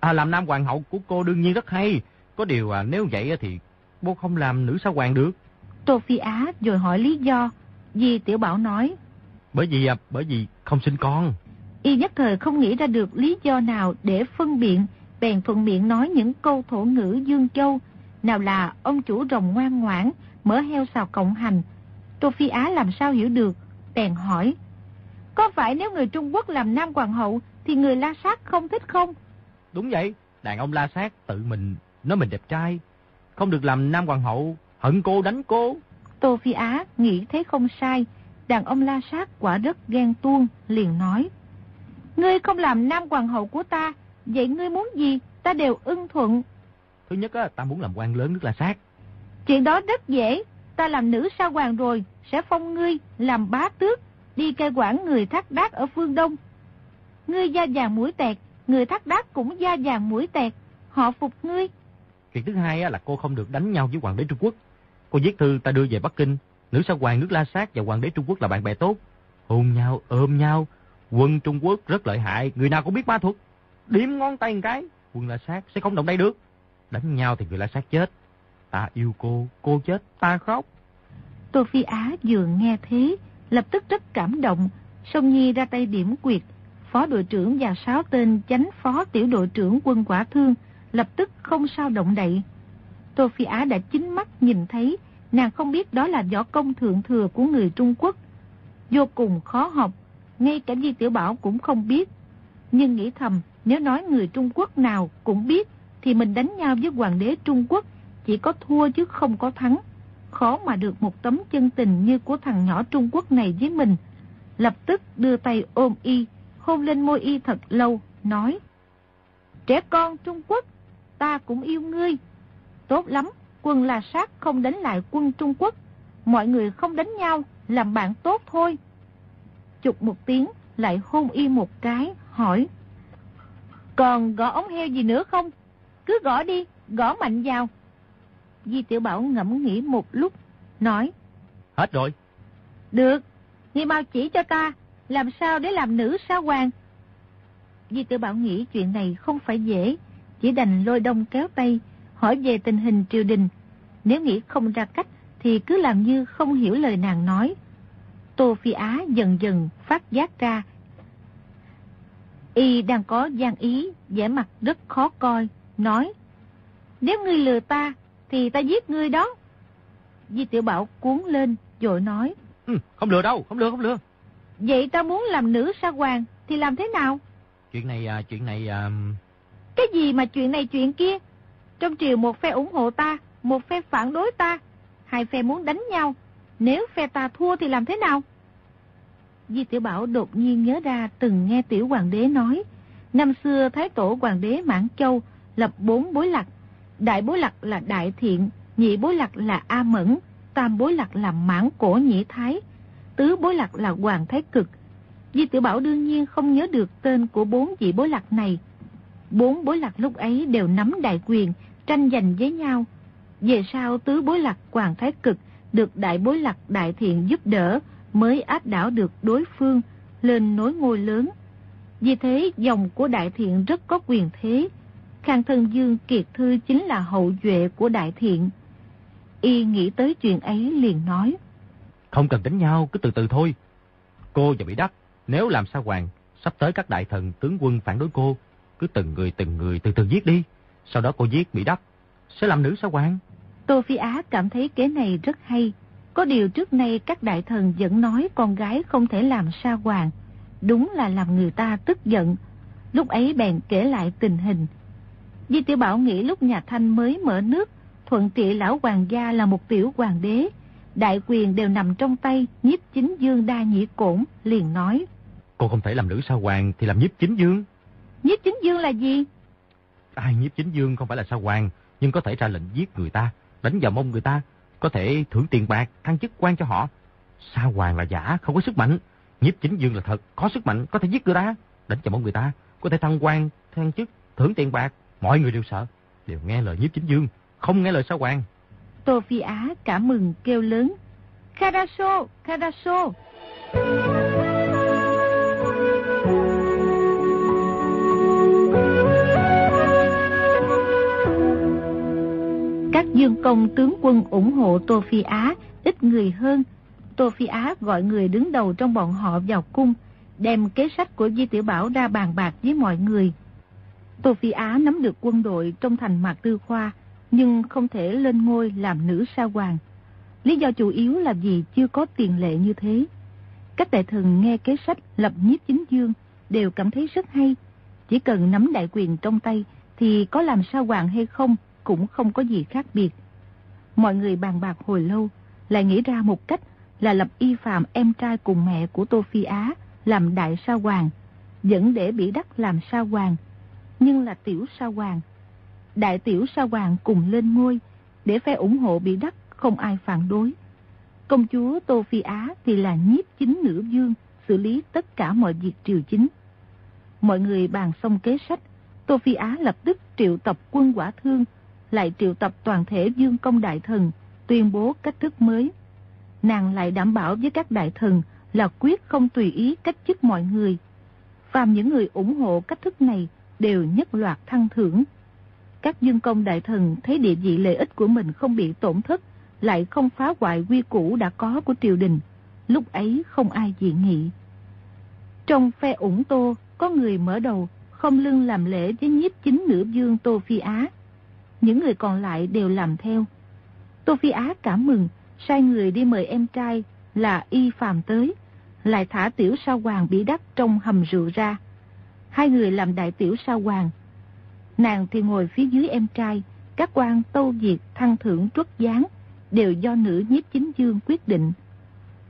À làm nam hoàng hậu của cô đương nhiên rất hay. Có điều à, nếu vậy thì cô không làm nữ sao hoàng được. Tô Phi Á rồi hỏi lý do. Di Tiểu Bảo nói. Bởi vì à, bởi vì không sinh con. Y nhất thời không nghĩ ra được lý do nào để phân biện, bèn thuận miệng nói những câu thổ ngữ Dương Châu. Nào là ông chủ rồng ngoan ngoãn, mở heo xào cộng hành. Tô Phi Á làm sao hiểu được, bèn hỏi. Có phải nếu người Trung Quốc làm Nam Hoàng hậu thì người La Sát không thích không? Đúng vậy, đàn ông La Sát tự mình nói mình đẹp trai. Không được làm Nam Hoàng hậu, hận cô đánh cô. Tô Phi Á nghĩ thấy không sai, đàn ông la sát quả rất ghen tuông, liền nói. Ngươi không làm nam hoàng hậu của ta, vậy ngươi muốn gì, ta đều ưng thuận. Thứ nhất á, ta muốn làm quan lớn nước la sát. Chuyện đó rất dễ, ta làm nữ sao hoàng rồi, sẽ phong ngươi làm bá tước, đi cai quản người thác đác ở phương Đông. Ngươi da vàng mũi tẹt, người thác đác cũng da vàng mũi tẹt, họ phục ngươi. Chuyện thứ hai là cô không được đánh nhau với hoàng đế Trung Quốc. Cô viết thư ta đưa về Bắc Kinh, nữ sao hoàng nước La Sát và hoàng đế Trung Quốc là bạn bè tốt. Hôn nhau, ôm nhau, quân Trung Quốc rất lợi hại, người nào cũng biết ma thuật. Điểm ngón tay một cái, quân La Sát sẽ không động đây được. Đánh nhau thì người La Sát chết. Ta yêu cô, cô chết, ta khóc. Tô Phi Á vừa nghe thế, lập tức rất cảm động. Sông Nhi ra tay điểm quyệt, phó đội trưởng và sáu tên chánh phó tiểu đội trưởng quân quả thương, lập tức không sao động đậy. Tô Phi Á đã chính mắt nhìn thấy, nàng không biết đó là võ công thượng thừa của người Trung Quốc. Vô cùng khó học, ngay cả Di Tiểu Bảo cũng không biết. Nhưng nghĩ thầm, nếu nói người Trung Quốc nào cũng biết, thì mình đánh nhau với hoàng đế Trung Quốc chỉ có thua chứ không có thắng. Khó mà được một tấm chân tình như của thằng nhỏ Trung Quốc này với mình. Lập tức đưa tay ôm y, hôn lên môi y thật lâu, nói Trẻ con Trung Quốc, ta cũng yêu ngươi. Tốt lắm, quân La Sát không đánh lại quân Trung Quốc, mọi người không đánh nhau, làm bạn tốt thôi. Chụp một tiếng, lại hôn y một cái, hỏi. Còn gõ ống heo gì nữa không? Cứ gõ đi, gõ mạnh vào. Di Tiểu Bảo ngẫm nghĩ một lúc, nói. Hết rồi. Được, Nghi mau chỉ cho ta, làm sao để làm nữ sa hoàng. Di Tiểu Bảo nghĩ chuyện này không phải dễ, chỉ đành lôi đông kéo tay, hỏi về tình hình triều đình. Nếu nghĩ không ra cách, thì cứ làm như không hiểu lời nàng nói. Tô Phi Á dần dần phát giác ra. Y đang có gian ý, vẻ mặt rất khó coi, nói. Nếu ngươi lừa ta, thì ta giết ngươi đó. Di Tiểu Bảo cuốn lên, rồi nói. Ừ, không lừa đâu, không lừa, không lừa. Vậy ta muốn làm nữ sa hoàng, thì làm thế nào? Chuyện này, à, chuyện này... Cái gì mà chuyện này chuyện kia? Trong triều một phe ủng hộ ta, một phe phản đối ta. Hai phe muốn đánh nhau. Nếu phe ta thua thì làm thế nào? Di Tiểu Bảo đột nhiên nhớ ra từng nghe Tiểu Hoàng đế nói. Năm xưa Thái Tổ Hoàng đế Mãn Châu lập bốn bối lạc. Đại bối lạc là Đại Thiện, nhị bối lạc là A Mẫn, tam bối lạc là Mãn Cổ Nhĩ Thái, tứ bối lạc là Hoàng Thái Cực. Di Tiểu Bảo đương nhiên không nhớ được tên của bốn vị bối lạc này. Bốn bối lạc lúc ấy đều nắm đại quyền, tranh giành với nhau. Về sau tứ bối lạc Hoàng Thái Cực được đại bối lạc Đại Thiện giúp đỡ mới áp đảo được đối phương lên nối ngôi lớn. Vì thế dòng của Đại Thiện rất có quyền thế. Khang Thân Dương Kiệt Thư chính là hậu duệ của Đại Thiện. Y nghĩ tới chuyện ấy liền nói. Không cần đánh nhau, cứ từ từ thôi. Cô và bị đắc, nếu làm sao hoàng, sắp tới các đại thần tướng quân phản đối cô, cứ từng người từng người từ từ giết đi. Sau đó cô giết bị đắc, sẽ làm nữ sao hoàng. Tô Phi Á cảm thấy kế này rất hay. Có điều trước nay các đại thần vẫn nói con gái không thể làm sa hoàng. Đúng là làm người ta tức giận. Lúc ấy bèn kể lại tình hình. Di Tiểu Bảo nghĩ lúc nhà Thanh mới mở nước, thuận trị lão hoàng gia là một tiểu hoàng đế. Đại quyền đều nằm trong tay nhiếp chính dương đa nhĩ cổn, liền nói. Cô không thể làm nữ sao hoàng thì làm nhiếp chính dương. Nhiếp chính dương là gì? Ai nhiếp chính dương không phải là sao hoàng, nhưng có thể ra lệnh giết người ta, đánh vào mông người ta, có thể thưởng tiền bạc, thăng chức quan cho họ. Sao hoàng là giả, không có sức mạnh. Nhiếp chính dương là thật, có sức mạnh, có thể giết người ta, đánh vào mông người ta, có thể thăng quan, thăng chức, thưởng tiền bạc. Mọi người đều sợ, đều nghe lời nhiếp chính dương, không nghe lời sao hoàng. Tô Phi Á cảm mừng kêu lớn. Karaso, Karaso. Các dương công tướng quân ủng hộ Tô Phi Á ít người hơn. Tô Phi Á gọi người đứng đầu trong bọn họ vào cung, đem kế sách của Di Tiểu Bảo ra bàn bạc với mọi người. Tô Phi Á nắm được quân đội trong thành Mạc Tư Khoa, nhưng không thể lên ngôi làm nữ sa hoàng. Lý do chủ yếu là vì chưa có tiền lệ như thế. Các đại thần nghe kế sách lập nhiếp chính dương đều cảm thấy rất hay. Chỉ cần nắm đại quyền trong tay thì có làm sa hoàng hay không cũng không có gì khác biệt. Mọi người bàn bạc hồi lâu, lại nghĩ ra một cách là lập y phạm em trai cùng mẹ của Tô Phi Á làm đại sa hoàng, dẫn để bị đắc làm sa hoàng, nhưng là tiểu sa hoàng. Đại tiểu sa hoàng cùng lên ngôi, để phe ủng hộ bị đắc không ai phản đối. Công chúa Tô Phi Á thì là nhiếp chính nữ dương, xử lý tất cả mọi việc triều chính. Mọi người bàn xong kế sách, Tô Phi Á lập tức triệu tập quân quả thương, lại triệu tập toàn thể dương công đại thần, tuyên bố cách thức mới. Nàng lại đảm bảo với các đại thần là quyết không tùy ý cách chức mọi người. Phàm những người ủng hộ cách thức này đều nhất loạt thăng thưởng. Các dương công đại thần thấy địa vị lợi ích của mình không bị tổn thất, lại không phá hoại quy củ đã có của triều đình. Lúc ấy không ai dị nghị. Trong phe ủng tô, có người mở đầu, không lưng làm lễ với nhiếp chính nữ dương Tô Phi Á. Những người còn lại đều làm theo. Tô Phi Á cảm mừng, sai người đi mời em trai là Y Phạm tới, lại thả tiểu sao hoàng bị đắc trong hầm rượu ra. Hai người làm đại tiểu sao hoàng. Nàng thì ngồi phía dưới em trai, các quan tâu diệt thăng thưởng truất gián đều do nữ nhiếp chính dương quyết định.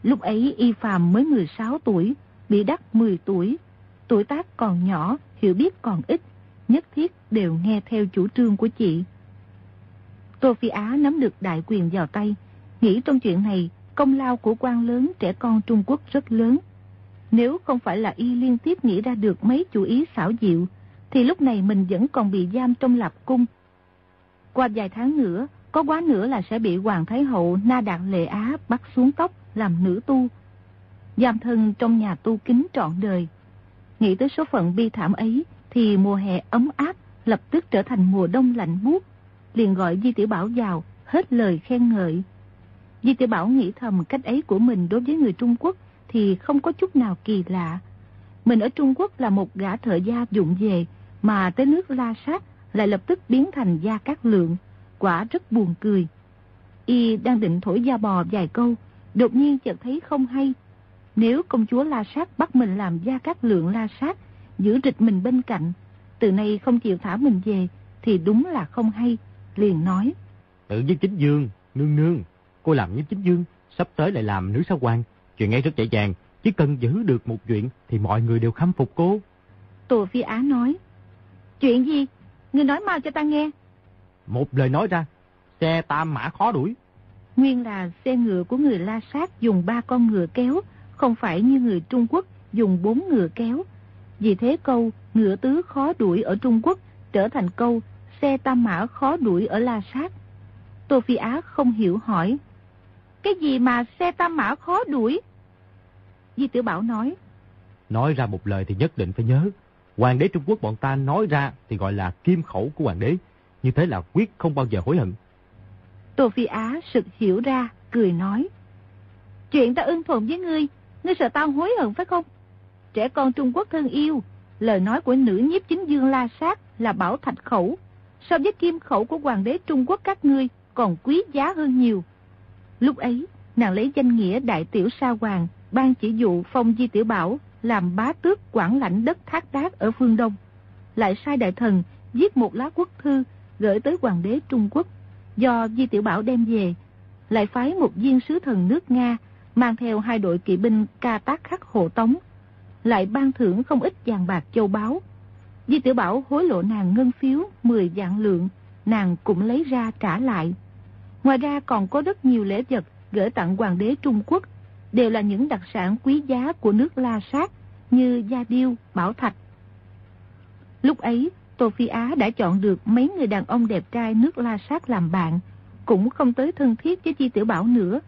Lúc ấy Y Phạm mới 16 tuổi, bị đắc 10 tuổi. Tuổi tác còn nhỏ, hiểu biết còn ít, nhất thiết đều nghe theo chủ trương của chị. Tô Phi Á nắm được đại quyền vào tay, nghĩ trong chuyện này công lao của quan lớn trẻ con Trung Quốc rất lớn. Nếu không phải là y liên tiếp nghĩ ra được mấy chủ ý xảo diệu, thì lúc này mình vẫn còn bị giam trong lạp cung. Qua vài tháng nữa, có quá nữa là sẽ bị Hoàng Thái Hậu Na Đạt Lệ Á bắt xuống tóc làm nữ tu. Giam thân trong nhà tu kính trọn đời. Nghĩ tới số phận bi thảm ấy, thì mùa hè ấm áp lập tức trở thành mùa đông lạnh buốt. Liền gọi Di Tiểu Bảo vào, hết lời khen ngợi. Di Tiểu Bảo nghĩ thầm cách ấy của mình đối với người Trung Quốc thì không có chút nào kỳ lạ. Mình ở Trung Quốc là một gã thợ gia dụng về, mà tới nước La Sát lại lập tức biến thành gia cát lượng. Quả rất buồn cười. Y đang định thổi da bò vài câu, đột nhiên chợt thấy không hay. Nếu công chúa La Sát bắt mình làm gia cát lượng La Sát, giữ rịch mình bên cạnh, từ nay không chịu thả mình về, thì đúng là không hay. Liền nói. Tự với chính dương, nương nương, cô làm với chính dương, sắp tới lại làm nữ sao quan. Chuyện ấy rất dễ dàng, chỉ cần giữ được một chuyện thì mọi người đều khâm phục cô. Tô Phi Á nói. Chuyện gì? Ngươi nói mau cho ta nghe. Một lời nói ra, xe tam mã khó đuổi. Nguyên là xe ngựa của người La Sát dùng ba con ngựa kéo, không phải như người Trung Quốc dùng bốn ngựa kéo. Vì thế câu ngựa tứ khó đuổi ở Trung Quốc trở thành câu xe tam mã khó đuổi ở La Sát. Tô Phi Á không hiểu hỏi. Cái gì mà xe tam mã khó đuổi? Di Tiểu Bảo nói. Nói ra một lời thì nhất định phải nhớ. Hoàng đế Trung Quốc bọn ta nói ra thì gọi là kim khẩu của hoàng đế. Như thế là quyết không bao giờ hối hận. Tô Phi Á sực hiểu ra, cười nói. Chuyện ta ưng thuận với ngươi, ngươi sợ tao hối hận phải không? Trẻ con Trung Quốc thân yêu, lời nói của nữ nhiếp chính dương la sát là bảo thạch khẩu. So với kim khẩu của hoàng đế Trung Quốc các ngươi còn quý giá hơn nhiều. Lúc ấy, nàng lấy danh nghĩa đại tiểu sa hoàng, ban chỉ dụ phong di tiểu bảo làm bá tước quản lãnh đất thác đát ở phương Đông. Lại sai đại thần viết một lá quốc thư gửi tới hoàng đế Trung Quốc do Di Tiểu Bảo đem về. Lại phái một viên sứ thần nước Nga mang theo hai đội kỵ binh ca tác khắc hộ tống. Lại ban thưởng không ít vàng bạc châu báu. Di Tiểu Bảo hối lộ nàng ngân phiếu 10 vạn lượng, nàng cũng lấy ra trả lại. Ngoài ra còn có rất nhiều lễ vật gửi tặng hoàng đế Trung Quốc đều là những đặc sản quý giá của nước La Sát như gia điêu, bảo thạch. Lúc ấy, Tô Phi Á đã chọn được mấy người đàn ông đẹp trai nước La Sát làm bạn, cũng không tới thân thiết với Di Tiểu Bảo nữa.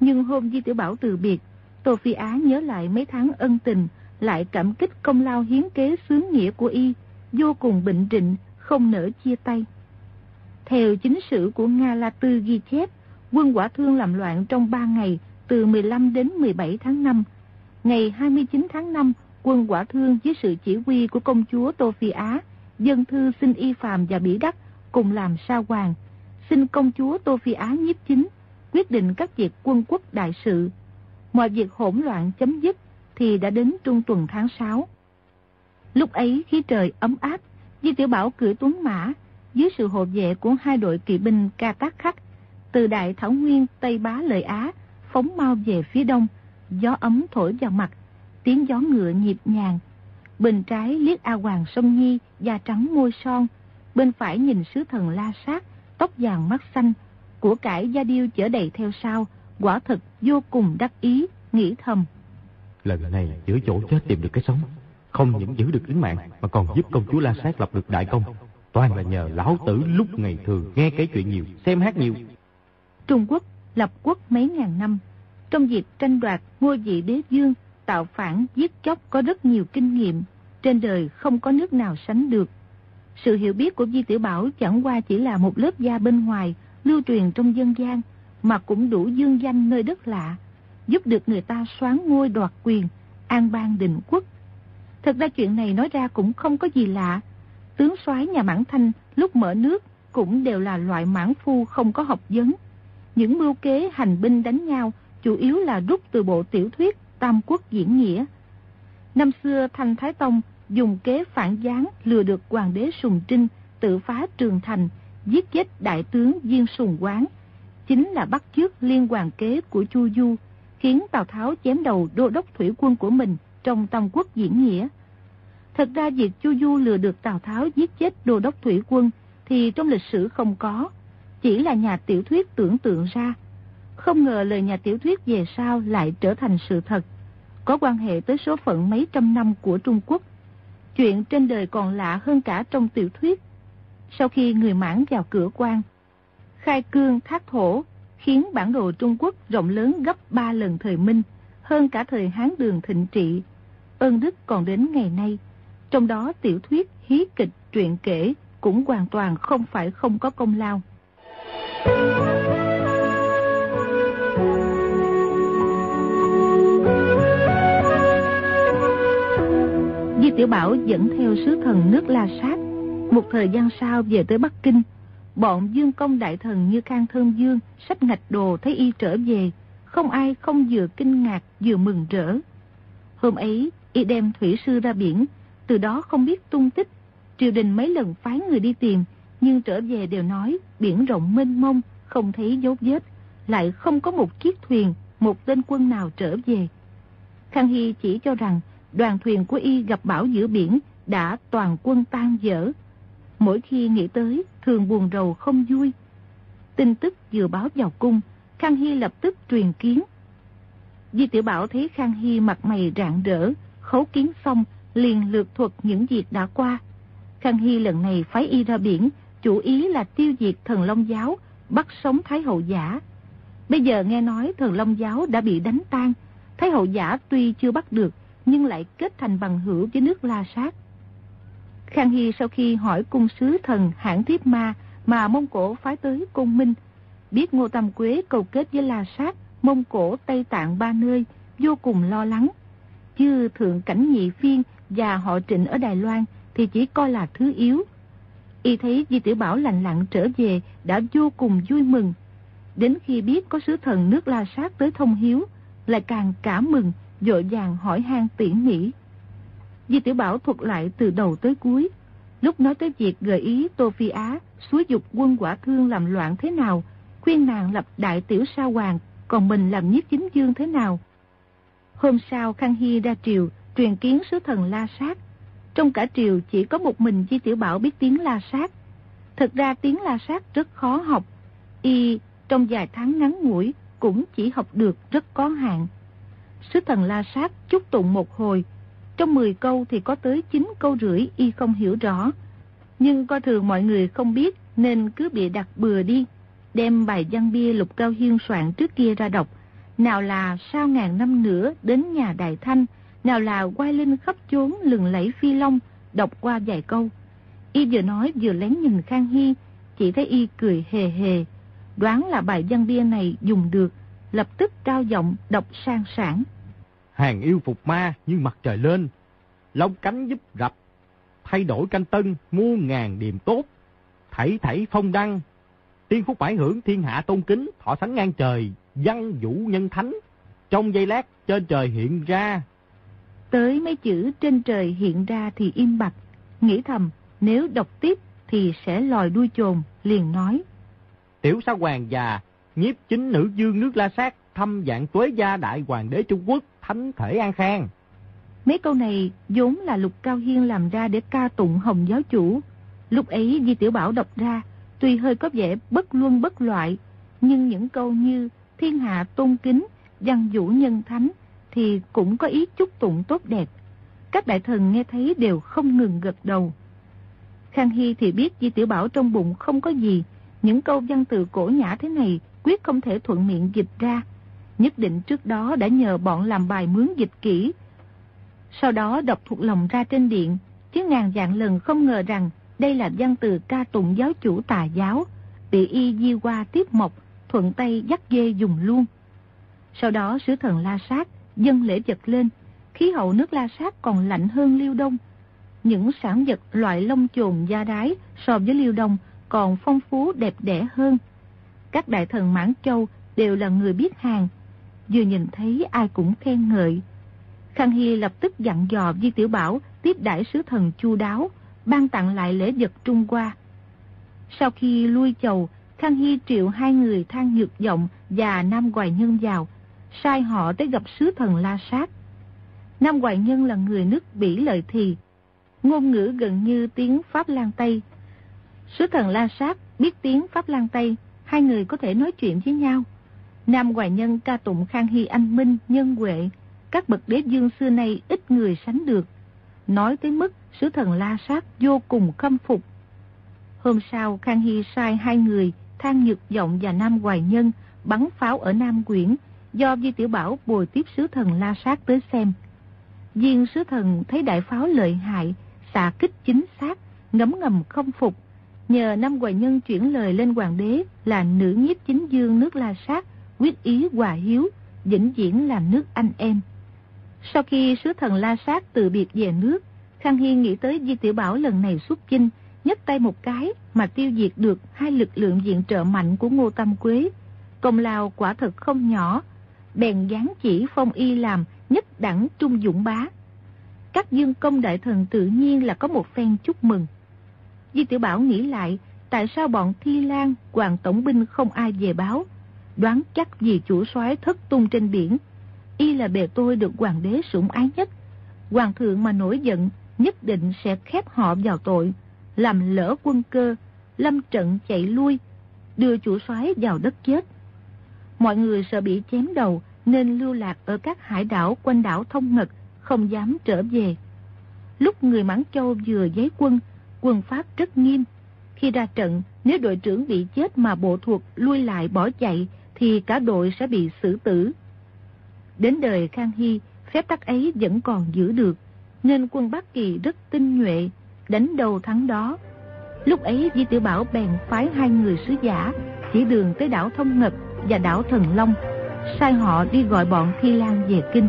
Nhưng hôm Di Tiểu Bảo từ biệt, Tô Phi Á nhớ lại mấy tháng ân tình, lại cảm kích công lao hiến kế sướng nghĩa của y, vô cùng bệnh trịnh, không nỡ chia tay. Theo chính sử của Nga La Tư ghi chép, quân quả thương làm loạn trong 3 ngày, từ 15 đến 17 tháng 5. Ngày 29 tháng 5, quân quả thương dưới sự chỉ huy của công chúa Tô Phi Á, dân thư xin y phàm và bỉ đắc cùng làm sa hoàng, xin công chúa Tô Phi Á nhiếp chính, quyết định các việc quân quốc đại sự. Mọi việc hỗn loạn chấm dứt thì đã đến trung tuần tháng 6. Lúc ấy khí trời ấm áp, Di Tiểu Bảo cưỡi tuấn mã, dưới sự hộ vệ của hai đội kỵ binh ca tác khắc, từ Đại Thảo Nguyên Tây Bá Lợi Á, phóng mau về phía đông, gió ấm thổi vào mặt, tiếng gió ngựa nhịp nhàng. Bên trái liếc A Hoàng sông Nhi, da trắng môi son, bên phải nhìn sứ thần la sát, tóc vàng mắt xanh, của cải gia điêu chở đầy theo sau, quả thật vô cùng đắc ý, nghĩ thầm. Lần này giữa chỗ chết tìm được cái sống, không những giữ được tính mạng mà còn giúp công chúa La Sát lập được đại công. Toàn là nhờ lão tử lúc ngày thường nghe cái chuyện nhiều, xem hát nhiều. Trung Quốc lập quốc mấy ngàn năm, trong việc tranh đoạt ngôi vị đế dương, tạo phản, giết chóc có rất nhiều kinh nghiệm, trên đời không có nước nào sánh được. Sự hiểu biết của Di Tiểu Bảo chẳng qua chỉ là một lớp da bên ngoài, lưu truyền trong dân gian, mà cũng đủ dương danh nơi đất lạ, giúp được người ta xoán ngôi đoạt quyền, an bang định quốc. Thật ra chuyện này nói ra cũng không có gì lạ. Tướng soái nhà Mãn Thanh lúc mở nước cũng đều là loại mãn phu không có học vấn. Những mưu kế hành binh đánh nhau chủ yếu là rút từ bộ tiểu thuyết Tam Quốc Diễn Nghĩa. Năm xưa Thanh Thái Tông dùng kế phản gián lừa được hoàng đế Sùng Trinh tự phá trường thành, giết chết đại tướng Diên Sùng Quán, chính là bắt chước liên hoàng kế của Chu Du, khiến Tào Tháo chém đầu đô đốc thủy quân của mình trong Tam Quốc Diễn Nghĩa. Thật ra việc Chu Du lừa được Tào Tháo giết chết đô đốc thủy quân thì trong lịch sử không có, chỉ là nhà tiểu thuyết tưởng tượng ra. Không ngờ lời nhà tiểu thuyết về sau lại trở thành sự thật, có quan hệ tới số phận mấy trăm năm của Trung Quốc. Chuyện trên đời còn lạ hơn cả trong tiểu thuyết. Sau khi người mãn vào cửa quan, khai cương thác thổ, khiến bản đồ Trung Quốc rộng lớn gấp 3 lần thời Minh, hơn cả thời Hán Đường thịnh trị. Ơn đức còn đến ngày nay, trong đó tiểu thuyết, hí kịch, truyện kể cũng hoàn toàn không phải không có công lao. Di Tiểu Bảo dẫn theo sứ thần nước La Sát. Một thời gian sau về tới Bắc Kinh, bọn dương công đại thần như Khang Thơm Dương, sách ngạch đồ thấy y trở về, không ai không vừa kinh ngạc vừa mừng rỡ. Hôm ấy, y đem thủy sư ra biển, từ đó không biết tung tích. Triều đình mấy lần phái người đi tìm, nhưng trở về đều nói biển rộng mênh mông, không thấy dấu vết, lại không có một chiếc thuyền, một tên quân nào trở về. Khang Hy chỉ cho rằng đoàn thuyền của y gặp bão giữa biển đã toàn quân tan dở. Mỗi khi nghĩ tới, thường buồn rầu không vui. Tin tức vừa báo vào cung, Khang Hy lập tức truyền kiến. Di Tiểu Bảo thấy Khang Hy mặt mày rạng rỡ, khấu kiến xong, liền lược thuật những việc đã qua. Khang Hy lần này phái y ra biển, chủ ý là tiêu diệt thần Long Giáo, bắt sống Thái Hậu Giả. Bây giờ nghe nói thần Long Giáo đã bị đánh tan, Thái Hậu Giả tuy chưa bắt được, nhưng lại kết thành bằng hữu với nước La Sát. Khang Hy sau khi hỏi cung sứ thần hãng thiếp ma mà Mông Cổ phái tới cung Minh, biết Ngô Tam Quế cầu kết với La Sát, Mông Cổ, Tây Tạng ba nơi, vô cùng lo lắng. Chứ Thượng Cảnh Nhị Phiên và họ Trịnh ở Đài Loan thì chỉ coi là thứ yếu. Y thấy Di Tiểu Bảo lành lặng trở về đã vô cùng vui mừng. Đến khi biết có sứ thần nước La Sát tới thông hiếu, lại càng cảm mừng, dội vàng hỏi han tỉ mỉ. Di Tiểu Bảo thuật lại từ đầu tới cuối. Lúc nói tới việc gợi ý Tô Phi Á xúi dục quân quả thương làm loạn thế nào, khuyên nàng lập đại tiểu sa hoàng, còn mình làm nhiếp chính dương thế nào. Hôm sau Khang Hy ra triều, truyền kiến sứ thần La Sát. Trong cả triều chỉ có một mình Di Tiểu Bảo biết tiếng La Sát. Thực ra tiếng La Sát rất khó học. Y trong vài tháng ngắn ngủi cũng chỉ học được rất có hạn. Sứ thần La Sát chúc tụng một hồi, trong 10 câu thì có tới 9 câu rưỡi y không hiểu rõ. Nhưng coi thường mọi người không biết nên cứ bị đặt bừa đi. Đem bài văn bia Lục Cao Hiên soạn trước kia ra đọc. Nào là sau ngàn năm nữa đến nhà Đại Thanh, nào là quay linh khắp chốn lừng lẫy phi long, đọc qua vài câu. Y vừa nói vừa lén nhìn Khang Hy, chỉ thấy y cười hề hề. Đoán là bài văn bia này dùng được, lập tức cao giọng đọc sang sản. Hàng yêu phục ma như mặt trời lên, lông cánh giúp rập, thay đổi canh tân muôn ngàn điềm tốt, thảy thảy phong đăng, tiên phúc bãi hưởng thiên hạ tôn kính, thọ sánh ngang trời, văn vũ nhân thánh, trong giây lát trên trời hiện ra. Tới mấy chữ trên trời hiện ra thì im bặt, nghĩ thầm nếu đọc tiếp thì sẽ lòi đuôi chồn, liền nói. Tiểu sa hoàng già, nhiếp chính nữ dương nước La Sát, thăm dạng tuế gia đại hoàng đế Trung Quốc, thánh thể an khang. Mấy câu này vốn là Lục Cao Hiên làm ra để ca tụng Hồng giáo chủ. Lúc ấy Di Tiểu Bảo đọc ra, tuy hơi có vẻ bất luân bất loại, nhưng những câu như thiên hạ tôn kính, văn vũ nhân thánh thì cũng có ý chúc tụng tốt đẹp. Các đại thần nghe thấy đều không ngừng gật đầu. Khang Hy thì biết Di Tiểu Bảo trong bụng không có gì, những câu văn từ cổ nhã thế này quyết không thể thuận miệng dịch ra. Nhất định trước đó đã nhờ bọn làm bài mướn dịch kỹ. Sau đó đọc thuộc lòng ra trên điện, chứ ngàn dạng lần không ngờ rằng đây là văn từ ca tụng giáo chủ tà giáo, bị y di qua tiếp mộc, thuận tay dắt dê dùng luôn. Sau đó sứ thần La Sát dân lễ vật lên, khí hậu nước La Sát còn lạnh hơn Liêu Đông. Những sản vật loại lông trồn da đái so với Liêu Đông còn phong phú đẹp đẽ hơn. Các đại thần Mãn Châu đều là người biết hàng, vừa nhìn thấy ai cũng khen ngợi. Khang Hy lập tức dặn dò Di Tiểu Bảo tiếp đãi sứ thần chu đáo, ban tặng lại lễ vật Trung Hoa. Sau khi lui chầu, Khang Hy triệu hai người than nhược giọng và Nam Hoài Nhân vào, sai họ tới gặp sứ thần La Sát. Nam Hoài Nhân là người nước Bỉ lợi thì, ngôn ngữ gần như tiếng Pháp Lan Tây. Sứ thần La Sát biết tiếng Pháp Lan Tây, hai người có thể nói chuyện với nhau. Nam Hoài Nhân ca tụng Khang Hy anh minh, nhân huệ, các bậc đế dương xưa nay ít người sánh được. Nói tới mức sứ thần La Sát vô cùng khâm phục. Hôm sau Khang Hy sai hai người, Thang Nhược Giọng và Nam Hoài Nhân bắn pháo ở Nam Quyển, do Di Tiểu Bảo bồi tiếp sứ thần La Sát tới xem. Viên sứ thần thấy đại pháo lợi hại, xạ kích chính xác, ngấm ngầm không phục. Nhờ Nam Hoài Nhân chuyển lời lên hoàng đế là nữ nhiếp chính dương nước La Sát, quyết ý hòa hiếu, vĩnh viễn làm nước anh em. Sau khi sứ thần La Sát từ biệt về nước, Khang Hy nghĩ tới Di Tiểu Bảo lần này xuất chinh, nhấc tay một cái mà tiêu diệt được hai lực lượng diện trợ mạnh của Ngô Tâm Quế. Công lao quả thật không nhỏ, bèn gián chỉ phong y làm nhất đẳng trung dũng bá. Các dương công đại thần tự nhiên là có một phen chúc mừng. Di Tiểu Bảo nghĩ lại, tại sao bọn Thi Lan, Hoàng Tổng binh không ai về báo? Đoán chắc vì chủ soái thất tung trên biển. Y là bề tôi được hoàng đế sủng ái nhất. Hoàng thượng mà nổi giận, nhất định sẽ khép họ vào tội, làm lỡ quân cơ, lâm trận chạy lui, đưa chủ soái vào đất chết. Mọi người sợ bị chém đầu nên lưu lạc ở các hải đảo quanh đảo Thông Ngật, không dám trở về. Lúc người Mãn Châu vừa giấy quân, quân Pháp rất nghiêm. Khi ra trận, nếu đội trưởng bị chết mà bộ thuộc lui lại bỏ chạy, thì cả đội sẽ bị xử tử. Đến đời Khang Hy, phép tắc ấy vẫn còn giữ được, nên quân Bắc Kỳ rất tinh nhuệ, đánh đầu thắng đó. Lúc ấy Di Tiểu Bảo bèn phái hai người sứ giả, chỉ đường tới đảo Thông ngập và đảo Thần Long, sai họ đi gọi bọn Thi Lan về kinh.